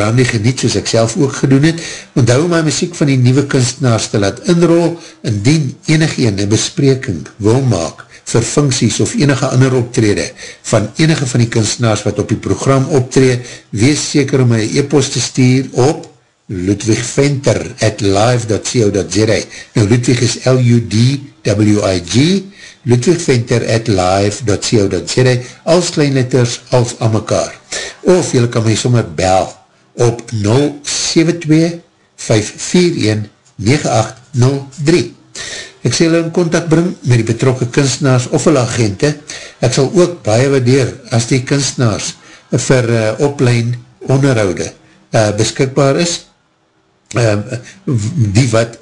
[SPEAKER 1] Randy geniet soos ek self ook gedoen het. Onthou my muziek van die nieuwe kunstenaars te laat inrol, indien enig ene bespreking wil maak vir funksies of enige ander optrede van enige van die kunstenaars wat op die program optree, wees seker om my e-post te stuur op Ludwig Venter at live.co.za Nou Ludwig is L-U-D-W-I-G Ludwig Venter at live.co.za Als kleinletters, als aan mekaar. Of jylle kan my sommer bel op 072-541-9803 Ek sê jylle in contact bring met die betrokke kunstenaars of hulle agente. Ek sal ook baie waardeer as die kunstenaars vir uh, oplein onderhoude uh, beskikbaar is um, die wat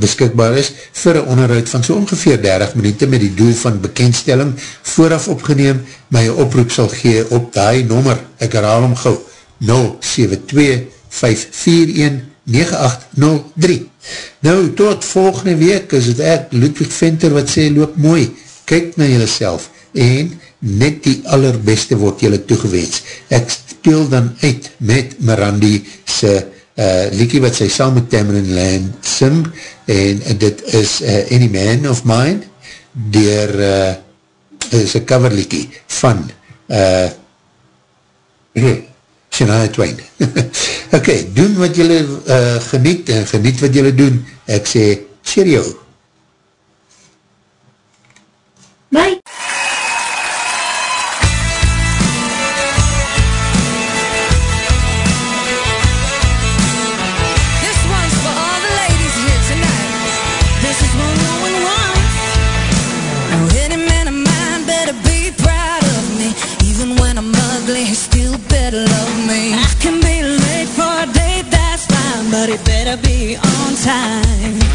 [SPEAKER 1] beskikbaar is vir een onderhoud van so ongeveer 30 minuten met die doel van bekendstelling vooraf opgeneem, my oproep sal gee op die nommer, ek herhaal om gauw, 072-541-9803 Nou, tot volgende week is het ek, Ludwig Venter, wat sê, loop mooi, kyk na jylle self en net die allerbeste word jylle toegewens. Ek speel dan uit met Mirandi se uh, liekie wat sy saam met Tamron Land sing en dit is uh, Any Man of Mine dier uh, is een cover liekie van uh, Shania Twain. Ok, doen wat jylle uh, geniet en geniet wat jylle doen. Ek sê, cheerio
[SPEAKER 5] be on time.